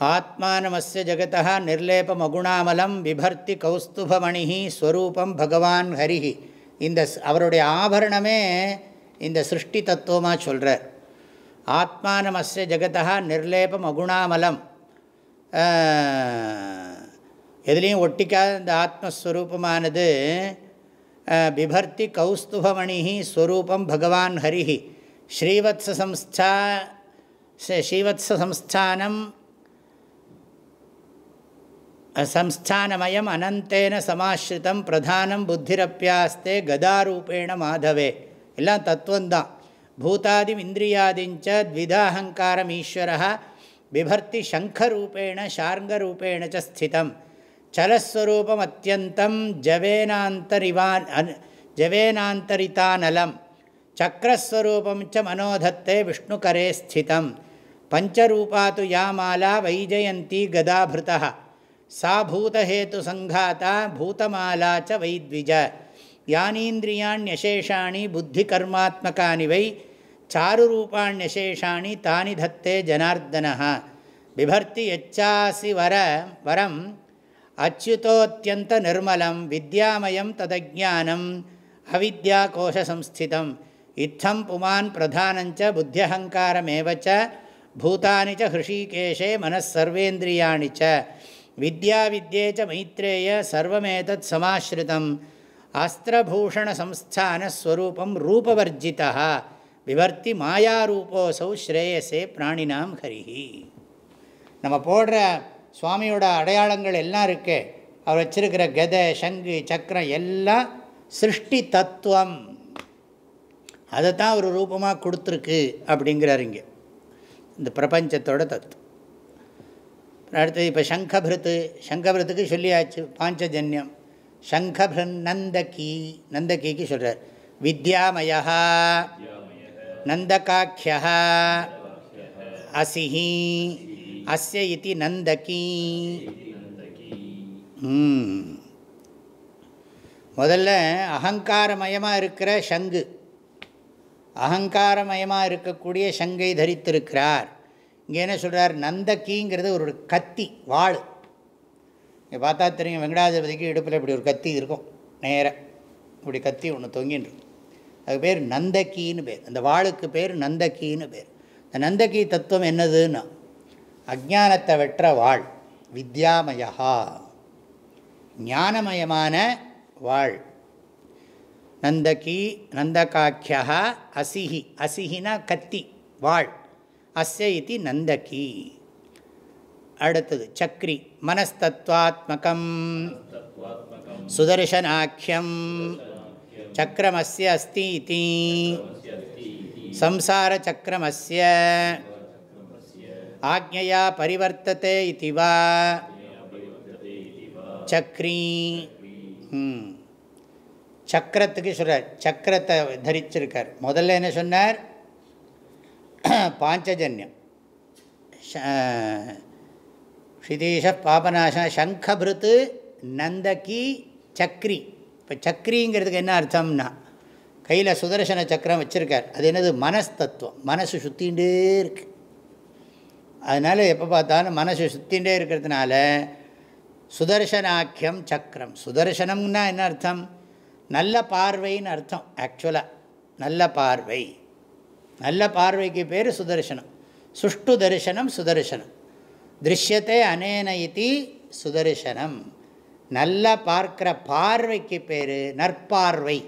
ஆத்மானமஸ்ய ஜகதா நிர்லேபமகுணாமலம் விபர்த்தி கௌஸ்துபமணி ஸ்வரூபம் பகவான் ஹரிஹி. இந்த ஸ்- அவருடைய ஆபரணமே இந்த சிருஷ்டி தத்துவமாக சொல்கிறார் ஆத்மானமஸ்ய ஜகதா நிர்லேபம் அகுணாமலம் எதுலேயும் ஒட்டிக்காத இந்த ஆத்மஸ்வரூபமானது பிபர்த்தி கௌஸ்துபமணி ஸ்வரூபம் பகவான் ஹரிஹி. ஸ்ரீவத்ஸம்ஸ்தா ஸ்ரீவத்ஸம்ஸ்தானம் சம்ஸ்தானமயம் அனந்தேன சமாஸ்ரிதம் பிரதானம் புத்திரப்பியாஸ்தே கதாரூபேண மாதவே. எல்லாம் தத்துவந்தான். பூதாதி இந்திரியாதிஞ்ச த்விதாஹங்காரம் ஈஸ்வர பிபர்த்தி சங்கரூபேண ஷார்ங்கரூபேண ஸ்திதம். சலஸ்வரூபம் அத்தியந்தம் ஜவேனாந்தரிவான் அன் ஜவேனாந்தரிதானலம். சக்கரஸ்வரூபம் ச மனோதத்தை விஷ்ணுகரே ஸ்திதம். பஞ்சரூபா து யா மாலா வைஜயந்தி கதாபிருதா சா பூதஹேத்து சங்காத்தா பூதமாலா ச வைத்விஜ யானீந்திரியாண்யசேஷாணி புத்திகர்மாத்மகானி வை சாருரூபாண்யசேஷாணி தானி தத்தே ஜனார்தன பிபர்த்தி எச்சாசி வர வரம் அச்சுதோத்தியந்த நிர்மலம் வித்யாமயம் ததஜானம் அவித்யா கோஷசம்ஸ்திதம் இத்தம் புமான் பிரதானஞ்ச புத்தியஹங்காரமேவ பூதானி ச ஹிருஷிகேஷே மனசர்வேந்திரியாணி ச வித்யா வித்யே ச மைத்ரேய சர்வமேதத் சமாஸ்ரிதம் அஸ்திரபூஷணசம்ஸ்தானஸ்வரூபம் ரூபவர்ஜிதா விவர்த்தி மாயாரூபோசௌ ஸ்ரேயசே பிராணினாம் ஹரிஹி. நம்ம போடுற சுவாமியோட அடையாளங்கள் எல்லாம் இருக்கே. அவர் வச்சிருக்கிற கதை சங்கு சக்கரம் எல்லாம் சிருஷ்டி தத்துவம். அதை தான் ஒரு ரூபமாக கொடுத்துருக்கு அப்படிங்கிறார் இங்கே. இந்த பிரபஞ்சத்தோட தத்துவம். அடுத்தது இப்போ சங்கபிருத்து சங்கபிருத்துக்கு சொல்லியாச்சு பாஞ்சஜன்யம். சங்கபிரன் நந்தகி நந்தகிக்கு சொல்கிறார் வித்யாமயா நந்தகாக்கிய அசிஹி. அஸ்ய இதி நந்தகி. முதல்ல அகங்காரமயமாக இருக்கிற சங்கு. அகங்காரமயமாக இருக்கக்கூடிய சங்கை தரித்திருக்கிறார். இங்கே என்ன சொல்கிறார் நந்தகிங்கிறது ஒரு கத்தி வாள். இங்கே பார்த்தா தெரியும் வெங்கடாஜபதிக்கு இடுப்பில் இப்படி ஒரு கத்தி இருக்கும். நேராக இப்படி கத்தி ஒன்று தொங்கின்னு அது பேர் நந்தகின்னு பேர். அந்த வாளுக்கு பேர் நந்தகின்னு பேர். இந்த நந்தகி தத்துவம் என்னதுன்னா அஜானத்தை வெற்ற வாழ் வித்யாமயா ஞானமயமான வாழ். நந்தகி நந்தகாக்கியா அசிஹி அசிஹினா கத்தி வாழ். அஸ்ய இது நந்தகி. அடுத்தது சக்ரி மனஸ்தத்வாத்மகம். சுதர்சனாக்கியம் சக்கரமஸ்ய அஸ்தி இதி. சம்சாரச்சக்கரமஸ்ய ஆக்ஞையா பரிவர்த்தத்தை இதுவா வா சக்ரி சக்கரத்துக்கு சொல்கிறார் சக்கரத்தை தரிச்சிருக்கார் முதல்ல என்ன சொன்னார்? பாஞ்சஜன்யம். ஷிதீஷ பாபநாச சங்கபிருத்து நந்தகி சக்ரி. இப்போ சக்ரிங்கிறதுக்கு என்ன அர்த்தம்னா கையில் சுதர்சன சக்கரம் வச்சுருக்கார். அது என்னது? மனஸ்தத்துவம். மனசு சுற்றிகிட்டே இருக்குது அதனால் எப்போ பார்த்தாலும் மனசு சுற்றிகிட்டே இருக்கிறதுனால சுதர்சனாக்கியம் சக்கரம். சுதர்சனம்னா என்ன அர்த்தம்? நல்ல பார்வைன்னு அர்த்தம் ஆக்சுவலாக நல்ல பார்வை. நல்ல பார்வைக்கு பேர் சுதர்சனம். சுஷ்டு தரிசனம் சுதர்சனம். திருஷ்யத்தை அனேன சுதர்சனம். நல்லா பார்க்குற பார்வைக்கு பேர் நற்பார்வை.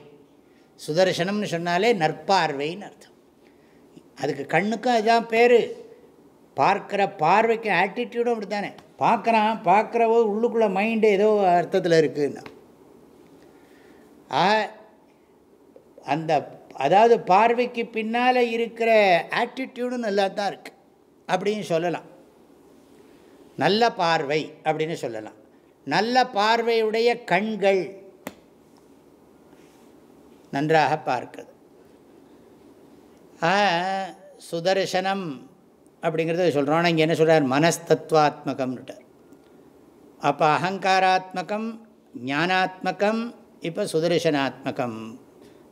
சுதர்சனம்னு சொன்னாலே நற்பார்வைன்னு அர்த்தம். அதுக்கு கண்ணுக்கும் அதுதான் பேர். பார்க்குற பார்வைக்கு ஆட்டிடியூடும் அப்படி தானே பார்க்குறான் பார்க்குறவோ உள்ளுக்குள்ளே மைண்டு ஏதோ அர்த்தத்தில் இருக்குன்னா. ஆக அந்த அதாவது பார்வைக்கு பின்னால் இருக்கிற ஆட்டிடியூடும் நல்லா தான் இருக்குது அப்படின்னு சொல்லலாம். நல்ல பார்வை அப்படின்னு சொல்லலாம். நல்ல பார்வையுடைய கண்கள் நன்றாக பார்க்குது சுதர்சனம் அப்படிங்கிறத சொல்கிறோம் ஆனால் இங்கே என்ன சொல்கிறார் மனஸ்தத்வாத்மகம்னுட்டார் அப்போ அகங்காராத்மகம் ஞானாத்மகம் இப்போ சுதர்சனாத்மகம்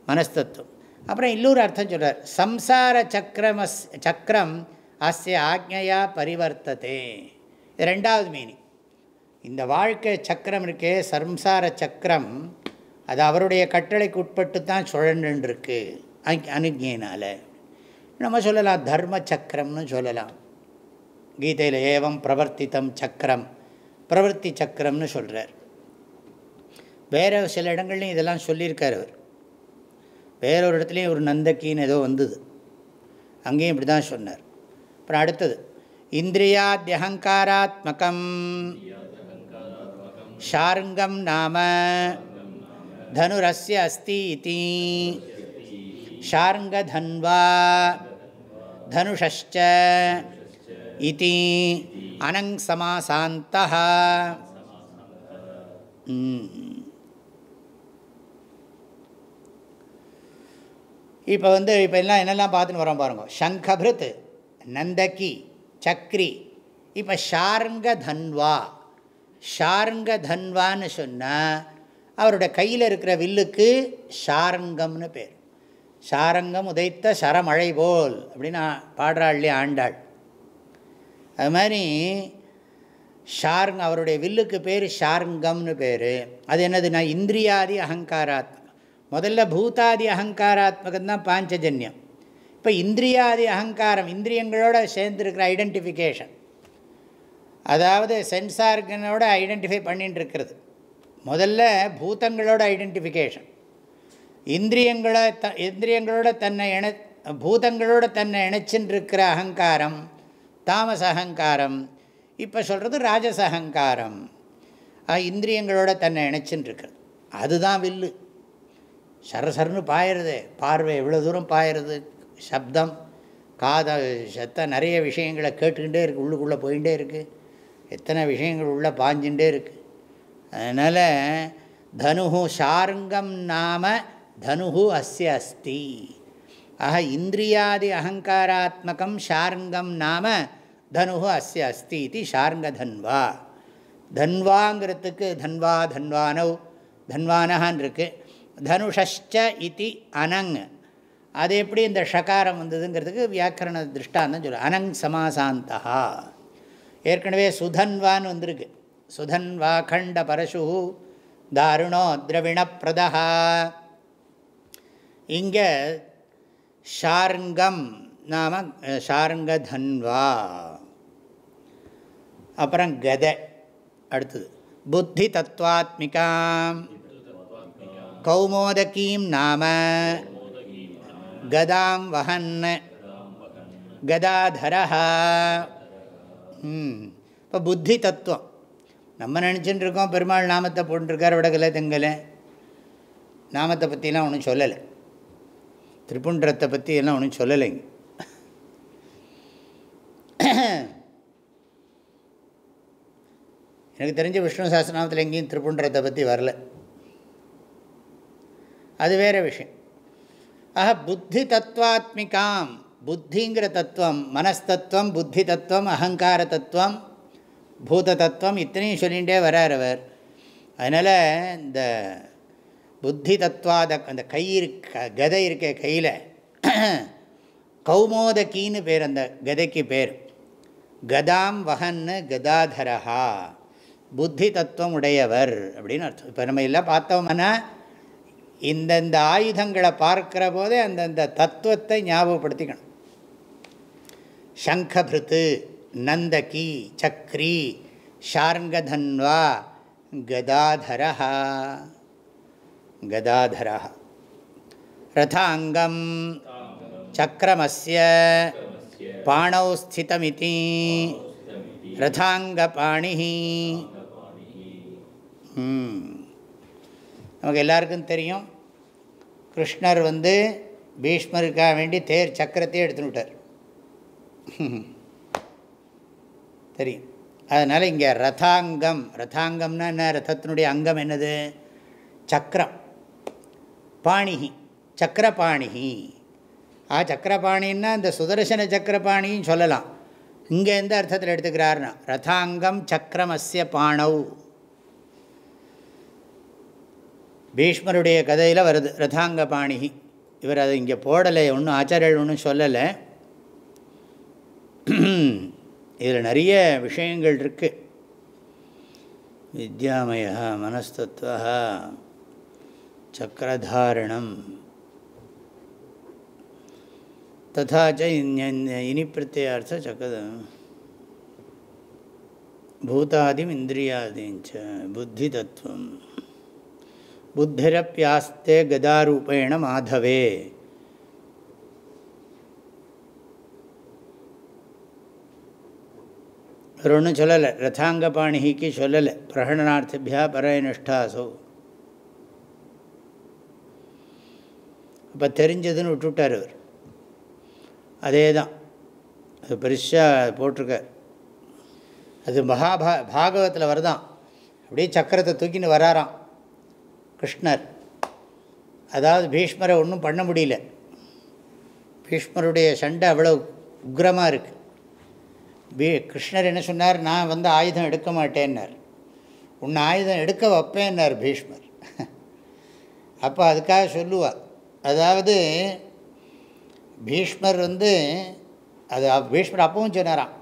மனஸ்தத்துவம். அப்புறம் இன்னொரு அர்த்தம் சொல்கிறார் சம்சார சக்கரமஸ் சக்கரம் அஸ்ய ஆக்ஞையா பரிவர்த்ததே. இது ரெண்டாவது மீனிங் இந்த வாழ்க்கை சக்கரம் இருக்கே சம்சார சக்கரம் அது அவருடைய கட்டளைக்கு உட்பட்டு தான் சுழன்றுருக்கு அனுஜையினால் நம்ம சொல்லலாம் தர்ம சக்கரம்னு சொல்லலாம். கீதையில் ஏவம் பிரவர்த்தித்தம் சக்கரம் பிரவர்த்தி சக்கரம்னு சொல்கிறார் வேறு சில இடங்கள்லையும் இதெல்லாம் சொல்லியிருக்கார் அவர். வேறொரு இடத்துலையும் ஒரு நந்தக்கின்னு ஏதோ வந்தது. அங்கேயும் இப்படி தான் சொன்னார். அப்புறம் அடுத்தது இந்திரியாத்யகங்காராத்மகம் ஷாருங்கம் நாம தனுரஸ்ய அஸ்தி இதி ஷாருங்கதன்வா தனுஷ்ச இது அனங் சமாசாந்த இப்போ வந்து இப்போ எல்லாம் என்னெல்லாம் பார்த்துன்னு வரோம் பாருங்க. சங்கபிருத் நந்தகி சக்ரி. இப்போ ஷாருங்க தன்வா ஷாருங்க தன்வான்னு சொன்னால் அவருடைய கையில் இருக்கிற வில்லுக்கு ஷாரங்கம்னு பேர். ஷாரங்கம் உதைத்த சரமழை போல் அப்படின்னு பாடுறாள் ஆண்டாள். அது மாதிரி ஷாருங் அவருடைய வில்லுக்கு பேர் ஷாருங்கம்னு பேர். அது என்னதுன்னா இந்திரியாதி அகங்காராத்மகம் முதல்ல பூதாதி அகங்காராத்மகம் தான் பாஞ்சஜன்யம். இப்போ இந்திரியாதி அகங்காரம் இந்திரியங்களோட சேர்ந்துருக்கிற ஐடென்டிஃபிகேஷன் அதாவது சென்சார்கனோட ஐடென்டிஃபை பண்ணிட்டு இருக்கிறது முதல்ல பூதங்களோட ஐடென்டிஃபிகேஷன் இந்திரியங்களை த இந்திரியங்களோட தன்னை இண பூதங்களோட தன்னை இணைச்சின்னு இருக்கிற அகங்காரம் தாமச அகங்காரம் இப்போ சொல்கிறது ராஜச அகங்காரம் இந்திரியங்களோட தன்னை இணைச்சின்னு இருக்கிறது அதுதான் வில்லு. சரசரன்னு பாயிறது பார்வை எவ்வளோ தூரம் பாயிறது சப்தம் காத சத்தம் நிறைய விஷயங்களை கேட்டுக்கிட்டே இருக்குது உள்ளுக்குள்ளே போயிட்டே இருக்குது எத்தனை விஷயங்கள் உள்ளே பாஞ்சுட்டே இருக்குது அதனால் தனு சாருங்கம் நாம தனு அஸ்ய அஸ்தி ஆக இந்திரியாதி அகங்காராத்மகம் ஷார்ங்கம் நாம தனு அஸ்ய அஸ்தி இது ஷார்ங்கதன்வா தன்வாங்கிறதுக்கு தன்வா தன்வானவ் தன்வானஹான் இருக்குது தனுஷ்ச இது அனங் அது எப்படி இந்த ஷகாரம் வந்ததுங்கிறதுக்கு வியாக்கரண திருஷ்டாந்தம் சொல்லு அனங் சமாசாந்தா ஏற்கனவே சுதன்வான்னு வந்திருக்கு. சுதன்வா கண்ட பரசு தாருணோ திரவிணப்பிரதா இங்கே ஷாருங்கம் நாம ஷாருங்கதன்வா. அப்புறம் கதை அடுத்தது. புத்தி தத்வாத்மிகாம் கௌமோதகீம் நாம. கதாம் வகன் கதாதரா இப்போ புத்தி தத்துவம் நம்ம நினச்சிட்டு இருக்கோம் பெருமாள் நாமத்தை போட்டுருக்கார் விடகலை தெங்கலை. நாமத்தை பற்றிலாம் ஒன்றும் சொல்லலை. திரிபுண்டரத்தை பற்றி எல்லாம் ஒன்றும் சொல்லலைங்க. எனக்கு தெரிஞ்ச விஷ்ணு சாஸ்திரநாமத்தில் எங்கேயும் திரிபுண்டரத்தை பற்றி வரல. அது வேறு விஷயம். ஆக புத்தி தத்துவாத்மிகாம் புத்திங்கிற தத்துவம் மனஸ்தத்துவம் புத்தி தத்துவம் அகங்கார தத்துவம் பூத தத்துவம் இத்தனையும் சொல்லிகிட்டே வரார் அவர். அதனால் இந்த புத்தி தத்துவாத அந்த கை இருக்க கதை இருக்க கையில். கௌமோதகின்னு பேர் அந்த கதைக்கு பேர். கதாம் வகன்னு கதாதரஹா. புத்தி தத்துவம் உடையவர் அப்படின்னு அர்த்தம். இப்போ நம்ம எல்லாம் பார்த்தோம்னா இந்தந்த ஆயுதங்களை பார்க்குற போதே அந்தந்த தத்துவத்தை ஞாபகப்படுத்திக்கணும். சங்கபிருத்து நந்தகி சக்ரி ஷார்ங்கதன்வா கதாதரஹா. கதாதரா ரதாங்கம் சக்கரமஸ்ய பாணௌ ஸ்திதமிதி ரதாங்கபாணி நமக்கு எல்லாருக்கும் தெரியும்। கிருஷ்ணர் வந்து பீஷ்மருக்காக வேண்டி தேர் சக்கரத்தையே எடுத்துன்னு விட்டார். தெரியும். அதனால் இங்கே ரதாங்கம் ரதாங்கம்னா என்ன? ரதத்தினுடைய அங்கம் என்னது? சக்கரம். பாணிகி சக்கரபாணிகி ஆ சக்கரபாணின்னா இந்த சுதர்சன சக்கரபாணின்னு சொல்லலாம். இங்கே எந்த அர்த்தத்தில் எடுத்துக்கிறாருன்னா ரதாங்கம் சக்கரமஸ்ய பாணவ் பீஷ்மருடைய கதையில் வருது ரதாங்க பாணிகி இவர் அதை இங்கே போடலை ஒன்றும் ஆச்சாரியர்கள் ஒன்றும் சொல்லலை. இதில் நிறைய விஷயங்கள் இருக்குது வித்யாமய மனஸ்தத்துவ சக்கரதாரணம். ததாச்ச இனி பிரத்யார்த்த சக்கர பூதாதிம் இந்திரியாதீஞ்ச புத்தி தத்துவம். புத்திரப்பியாஸ்தே கதாரூபேண மாதவே. அவர் ஒன்றும் சொல்லலை. ரதாங்க பாணிக்கு சொல்லலை. பிரகடனார்த்திபியா பரநிஷ்டாசோ அப்போ தெரிஞ்சதுன்னு விட்டுவிட்டார் அவர். அதே தான் அது பெருசாக போட்டிருக்கார். அது மகாபா பாகவத்தில் வருதான். அப்படியே சக்கரத்தை தூக்கின்னு வராராம். கிருஷ்ணர். அதாவது பீஷ்மரை ஒன்றும் பண்ண முடியல. பீஷ்மருடைய சண்டை அவ்வளோ உக்ரமாக இருக்குது பீ கிருஷ்ணர் என்ன சொன்னார்? நான் வந்து ஆயுதம் எடுக்க மாட்டேன்னார். உன்னை ஆயுதம் எடுக்க வைப்பேன்னார் பீஷ்மர். அப்போ அதுக்காக சொல்லுவாள் அதாவது பீஷ்மர் வந்து அது பீஷ்மர் அப்பவும் சொன்னாராம்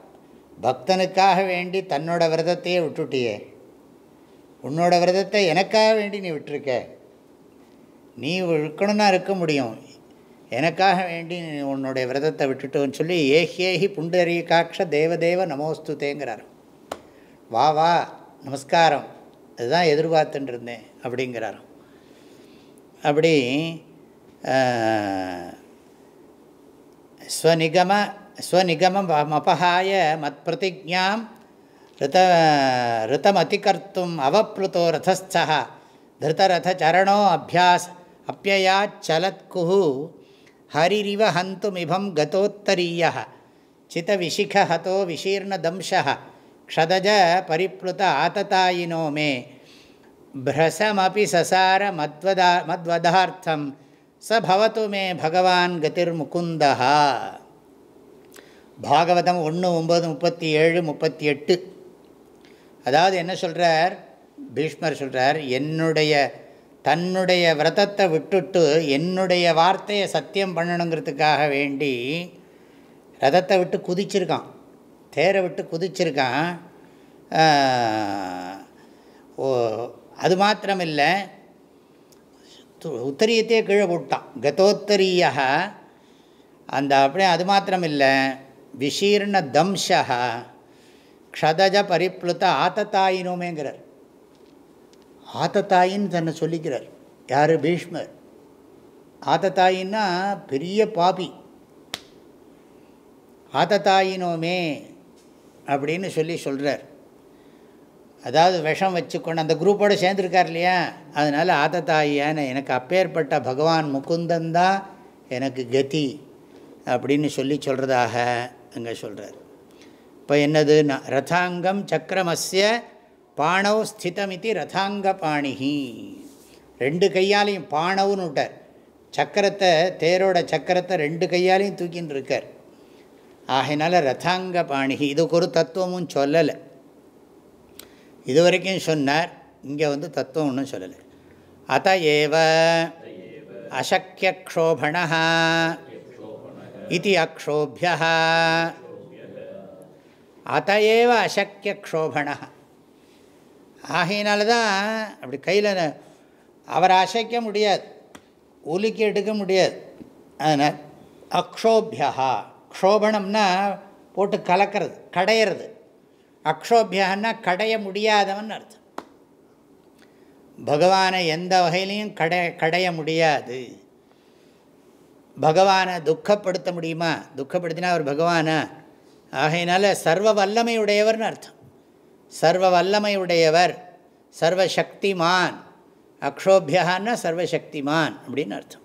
பக்தனுக்காக வேண்டி தன்னோட விரதத்தையே விட்டுட்டியே. உன்னோட விரதத்தை எனக்காக வேண்டி நீ விட்டுருக்க. நீ இருக்கணும்னா இருக்க முடியும். எனக்காக வேண்டி நீ உன்னுடைய விரதத்தை விட்டுட்டோன்னு சொல்லி ஏஹேஹி புண்டரீகாட்ச தேவதேவ நமோஸ்துதேங்கிறார். வா வா நமஸ்காரம். அதுதான் எதிர்பார்த்துட்டு இருந்தேன். அப்படிங்கிறாராம். அப்படி ஸ்வநிகம ஸ்வநிகமம் அபகாய மத் பிரதிஜாம் ரித ரிதமதிகர்த்தும் அவப்ளுதோ ரதஸ்தா திருதரதச்சரணோ அபியாஸ் அப்பியாச்சலத்குஹு ஹரிரிவ ஹந்துமிபம் கதோத்தரீய சிதவிசிக ஹதோ விசீர்ணதம்ச க்ஷதஜ பரிப்ளுத ஆததாயினோ மே பிரசமபி சசார மத்வதா மத்வதார்த்தம். ச பவத்து மே பகவான் கதிர் முகுந்தா பாகவதம் ஒன்று ஒம்பது முப்பத்தி ஏழு முப்பத்தி எட்டு. அதாவது என்ன சொல்கிறார் பீஷ்மர் சொல்கிறார் என்னுடைய தன்னுடைய விரதத்தை விட்டுட்டு என்னுடைய வார்த்தையை சத்தியம் பண்ணணுங்கிறதுக்காக வேண்டி ரதத்தை விட்டு குதிச்சிருக்கான். தேரை விட்டு குதிச்சிருக்கான். ஓ அது மாத்திரமில்லை. உத்தரியத்தையே கீழே போட்டான். கதோத்தரிய அந்த அப்படியே அது மாத்திரமில்லை. விஷீர்ண தம்சா க்ஷதஜ பரிப்ளுத்த ஆத்தத்தாயினோமேங்கிறார். ஆத்தத்தாயின்னு தன்னை சொல்லிக்கிறார். யார்? பீஷ்மர். ஆத்தத்தாயின்னா பெரிய பாபி. ஆத்தத்தாயினோமே அப்படின்னு சொல்லி சொல்கிறார் அதாவது விஷம் வச்சுக்கொண்டு அந்த குரூப்போடு சேர்ந்துருக்கார் இல்லையா? அதனால் ஆத்தத்தாயான எனக்கு அப்பேற்பட்ட பகவான் முகுந்தந்தான் எனக்கு கதி அப்படின்னு சொல்லி சொல்கிறதாக அங்கே சொல்கிறார் இப்போ என்னது? ரதாங்கம் சக்கரமஸ்ய பாணவ் ஸ்திதமிதி ரதாங்க பாணிஹி. ரெண்டு கையாலையும் பாணவுன்னு விட்டார். சக்கரத்தை தேரோட சக்கரத்தை ரெண்டு கையாலையும் தூக்கின்னு இருக்கார். ஆகையினால ரதாங்க பாணிகி இதுக்கு ஒரு தத்துவமும் சொல்லலை. இதுவரைக்கும் சொன்னார் இங்கே வந்து தத்துவம் ஒன்றும் சொல்லலை. அத்த ஏவ அசக்கியக்ஷோபண இது அக்ஷோபிய அத்தையேவ அசக்கியக்ஷோபண ஆகையினால தான் அப்படி கையில் அவரை அசைக்க முடியாது உலுக்கி எடுக்க முடியாது. அதனால் அக்ஷோபியா க்ஷோபணம்னா போட்டு கலக்கிறது கடையிறது. அக்ஷோபியான்னா கடைய முடியாதவன் அர்த்தம். பகவானை எந்த வகையிலையும் கடை கடைய முடியாது. பகவானை துக்கப்படுத்த முடியுமா? துக்கப்படுத்தினா அவர் பகவானா? ஆகையினால சர்வ வல்லமையுடையவர்னு அர்த்தம். சர்வ வல்லமையுடையவர் சர்வசக்திமான் அக்ஷோபியான்னா சர்வசக்திமான் அப்படின்னு அர்த்தம்.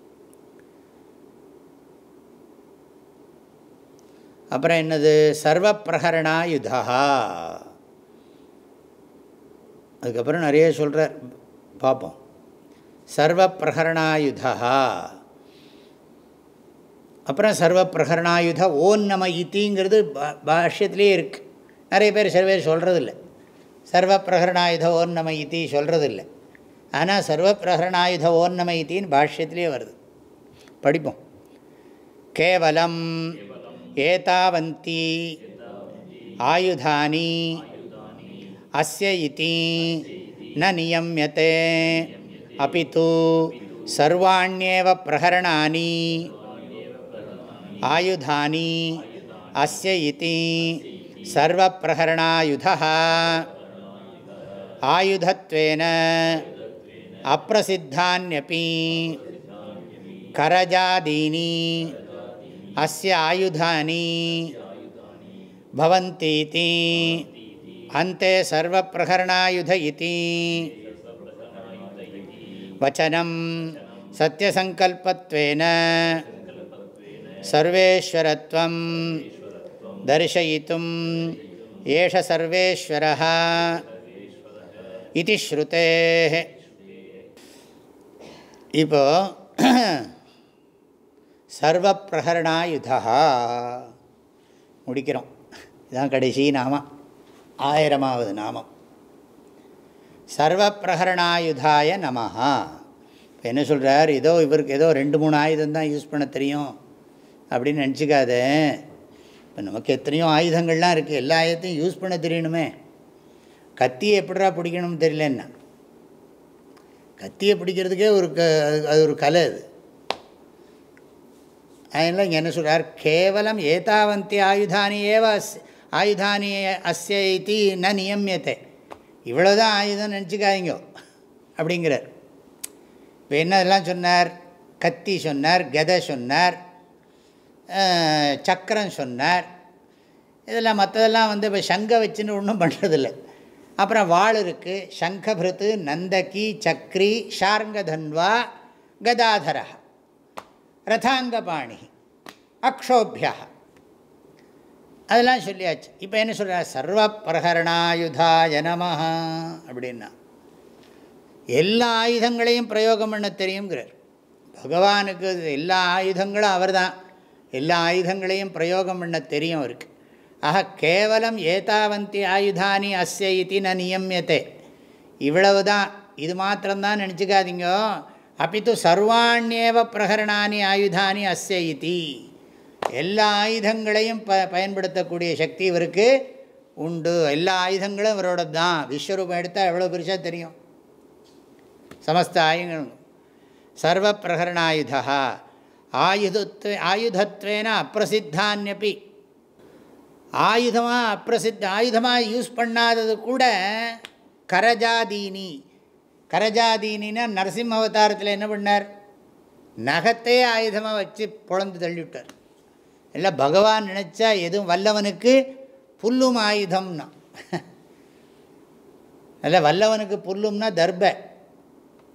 அப்புறம் என்னது? சர்வ பிரகரணாயுதா அதுக்கப்புறம் நிறைய சொல்கிறார் பார்ப்போம் சர்வ பிரகரணாயுதா அப்புறம் சர்வ பிரகரணாயுத ஓன் நம இத்திங்கிறது பாஷ்யத்திலே இருக்குது நிறைய பேர் சில பேர் சொல்கிறதில்ல சர்வ பிரகரணாயுத ஓன் நம இத்தி சொல்கிறதில்ல ஆனால் சர்வ பிரகரணாயுத ஓன் நம இத்தின்னு பாஷ்யத்திலே வருது. படிப்போம். கேவலம். ஏதாவந்தி ஆயுதானி அஸ்ய இதி ந நியமியதே அப்பி தூ சர்வாண்யேவ பிரகரணானி ஆயுதானி அஸ்ய இதி சர்வப்பிரகரணாயுத ஆயுதத்வேன அப்பிரசித்தான்யப்பி கரஜாதீனி अस्य आयुधानि भवन्तीति अन्ते सर्वप्रहरणायुध इति वचनं सत्यसङ्कल्पत्वेन सर्वेश्वरत्वं दर्शयितुम् एष सर्वेश्वरः इति श्रुतेः இப்போ சர்வ பிரகரணாயுதா முடிக்கிறோம். இதுதான் கடைசி நாமம். ஆயிரமாவது நாமம். சர்வ பிரகரணாயுதாய நமஹா. இப்போ என்ன சொல்கிறார் ஏதோ இவருக்கு ஏதோ ரெண்டு மூணு ஆயுதம் தான் யூஸ் பண்ண தெரியும். அப்படின்னு நினச்சிக்காதே. இப்போ நமக்கு எத்தனையோ ஆயுதங்கள்லாம் இருக்குது எல்லா ஆயுதத்தையும் யூஸ் பண்ண தெரியணுமே. கத்தியை எப்படா பிடிக்கணும்னு தெரியலன்னா. கத்தியை பிடிக்கிறதுக்கே ஒரு க அது ஒரு கலை அது. அதனால் இங்கே என்ன சொல்கிறார் கேவலம் ஏதாவந்தி ஆயுதானி ஏவ அஸ் ஆயுதானி அஸ்ய இத்தி ந நியமியத்தை இவ்வளோதான் ஆயுதம் நினச்சிக்காதீங்க அப்படிங்கிறார் இப்போ என்னதெல்லாம் சொன்னார் கத்தி சொன்னார் கதை சொன்னார் சக்கரம் சொன்னார் இதெல்லாம் மற்றதெல்லாம் வந்து இப்போ சங்கை வச்சுன்னு ஒன்றும் பண்ணுறதில்ல அப்புறம் வாழ் இருக்குது சங்கபிருத்து நந்தகி சக்ரி ஷார்ங்கதன்வா கதாதரகா ரதாங்கபாணி அக்ஷோபியா. அதெல்லாம் சொல்லியாச்சு. இப்போ என்ன சொல்கிறார் சர்வ பிரகரணாயுதாய நமஹ அப்படின்னா. எல்லா ஆயுதங்களையும் பிரயோகம் பண்ண தெரியுங்கிறார் பகவானுக்கு எல்லா ஆயுதங்களும் அவர் தான் எல்லா ஆயுதங்களையும் பிரயோகம் பண்ண தெரியும் இருக்கு ஆக கேவலம் ஏதாவந்தி ஆயுதானி அஸ்ய இது ந நியமியத்தை இவ்வளவு தான் இது மாத்திரம்தான் நினச்சிக்காதீங்க. அப்பித்து சர்வாண்யேவ பிரகரணானி ஆயுதானி அஸ்ய இதி எல்லா ஆயுதங்களையும் ப பயன்படுத்தக்கூடிய சக்தி இவருக்கு உண்டு. எல்லா ஆயுதங்களும் இவரோட தான் விஸ்வரூபம் எடுத்தால் எவ்வளோ பெருசாக தெரியும். சமஸ்த ஆயுதங்களும். சர்வ பிரகரணாயுதா ஆயுதத்வே ஆயுதத்வேன அப்பிரசித்தான்யப்பி ஆயுதமாக அப்பிரசித்த ஆயுதமாக யூஸ் பண்ணாதது கூட கரஜாதீனி. கரஜாதீனின்னா நரசிம்ம அவதாரத்தில் என்ன பண்ணார்? நகத்தையே ஆயுதமாக வச்சு பொழந்து தள்ளிவிட்டார். இல்லை பகவான் நினச்சா எதுவும் வல்லவனுக்கு புல்லும் ஆயுதம்னா. இல்லை வல்லவனுக்கு புல்லும்னா தர்ப.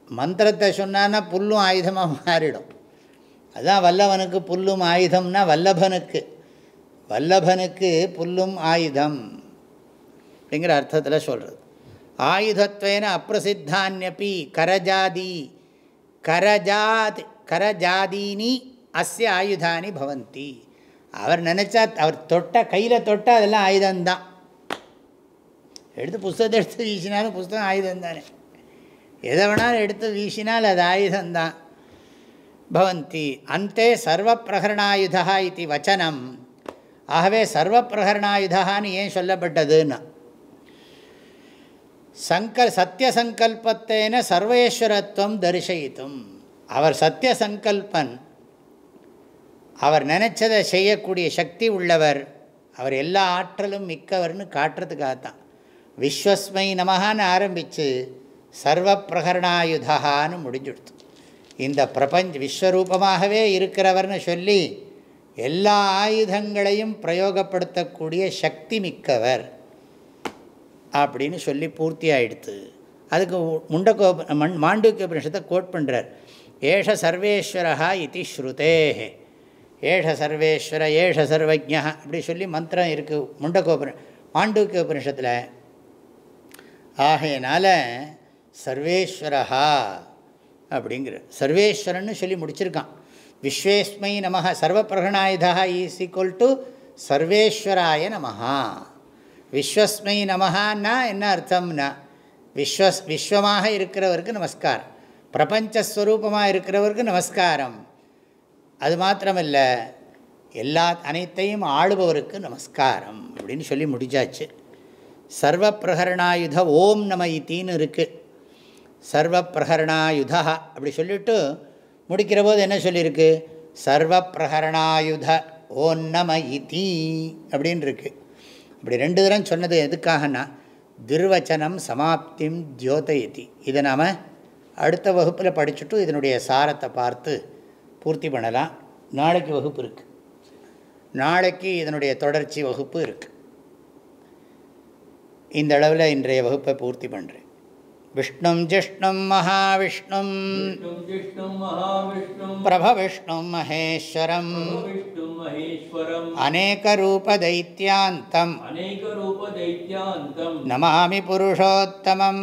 மந்திரத்தை சொன்னான்னா புல்லும் ஆயுதமாக மாறிடும். அதுதான் வல்லவனுக்கு புல்லும் ஆயுதம்னா வல்லபனுக்கு. வல்லபனுக்கு புல்லும் ஆயுதம். அப்படிங்கிற அர்த்தத்தில் சொல்கிறது ஆயுதத்வேன அப்பிரசித்தான்யப்பி கரஜாதி கரஜாத் கரஜாதீனி அஸ்ய ஆயுதானி பவந்தி. அவர் நினச்சா அவர் தொட்ட கையில் தொட்டால் அதெல்லாம் ஆயுதம்தான். எடுத்து புஸ்தகத்தை எடுத்து வீசினாலும் புஸ்தகம் ஆயுதம் தானே எதை வேணாலும் எடுத்து வீசினால் அது ஆயுதம்தான். பவந்தி அந்தே சர்வ பிரகரணாயுதா இது வச்சனம். ஆகவே சர்வ பிரகரணாயுதான்னு ஏன் சொல்லப்பட்டதுன்னா சங்க சத்திய சங்கல்பத்தேன சர்வேஸ்வரத்துவம் தரிசயித்தும். அவர் சத்திய சங்கல்பன் அவர் நினச்சதை செய்யக்கூடிய சக்தி உள்ளவர். அவர் எல்லா ஆற்றலும் மிக்கவர்னு காட்டுறதுக்காகத்தான். விஸ்வஸ்மை நமகான்னு ஆரம்பித்து சர்வ பிரகரணாயுதான்னு முடிஞ்சுடுத்து. இந்த பிரபஞ்ச விஸ்வரூபமாகவே இருக்கிறவர்னு சொல்லி எல்லா ஆயுதங்களையும் பிரயோகப்படுத்தக்கூடிய சக்தி மிக்கவர். அப்படின்னு சொல்லி பூர்த்தி ஆயிடுத்து அதுக்கு முண்டக்கோ மண் மாண்டூக்கிய உபனிஷத்தை கோட் பண்ணுறார் ஏஷ சர்வேஸ்வரா இது ஸ்ருதே ஏஷ சர்வேஸ்வர ஏஷ சர்வஜா அப்படி சொல்லி மந்திரம் இருக்குது முண்டக்கோபுர மாண்டூக்கிய உபனிஷத்தில் ஆகையினால சர்வேஸ்வரஹா அப்படிங்கிற சர்வேஸ்வரன்னு சொல்லி முடிச்சிருக்கான். விஸ்வேஸ்மை நம சர்வப்பிரகணாயுதா ஈஸ் ஈக்குவல் டு சர்வேஸ்வராய நமஹா. விஸ்வஸ்மை நமஹான்னா என்ன அர்த்தம்னா விஸ்வஸ் விஸ்வமாக இருக்கிறவருக்கு நமஸ்காரம். பிரபஞ்சஸ்வரூபமாக இருக்கிறவருக்கு நமஸ்காரம். அது மாத்திரமல்ல எல்லா அனைத்தையும் ஆளுபவருக்கு நமஸ்காரம் அப்படின்னு சொல்லி முடிஞ்சாச்சு. சர்வ பிரகரணாயுத ஓம் நம இத்தின்னு இருக்குது சர்வ பிரகரணாயுதா அப்படி சொல்லிவிட்டு முடிக்கிற போது என்ன சொல்லியிருக்கு? சர்வ பிரகரணாயுத ஓம் நம இதி அப்படின்னு இருக்குது அப்படி ரெண்டு தரம் சொன்னது எதுக்காகனா திருவச்சனம் சமாப்திம் தியோதயதி. இதை நாம் அடுத்த வகுப்பில் படிச்சுட்டு இதனுடைய சாரத்தை பார்த்து பூர்த்தி பண்ணலாம். நாளைக்கு வகுப்பு இருக்குது நாளைக்கு இதனுடைய தொடர்ச்சி வகுப்பு இருக்குது இந்த அளவில் இன்றைய வகுப்பை பூர்த்தி பண்ணுறேன் विष्णुं जिष्णुं महाविष्णुं प्रभविष्णुं महेश्वरम् अनेकरूपदैत्यान्तम् नमामि पुरुषोत्तमम्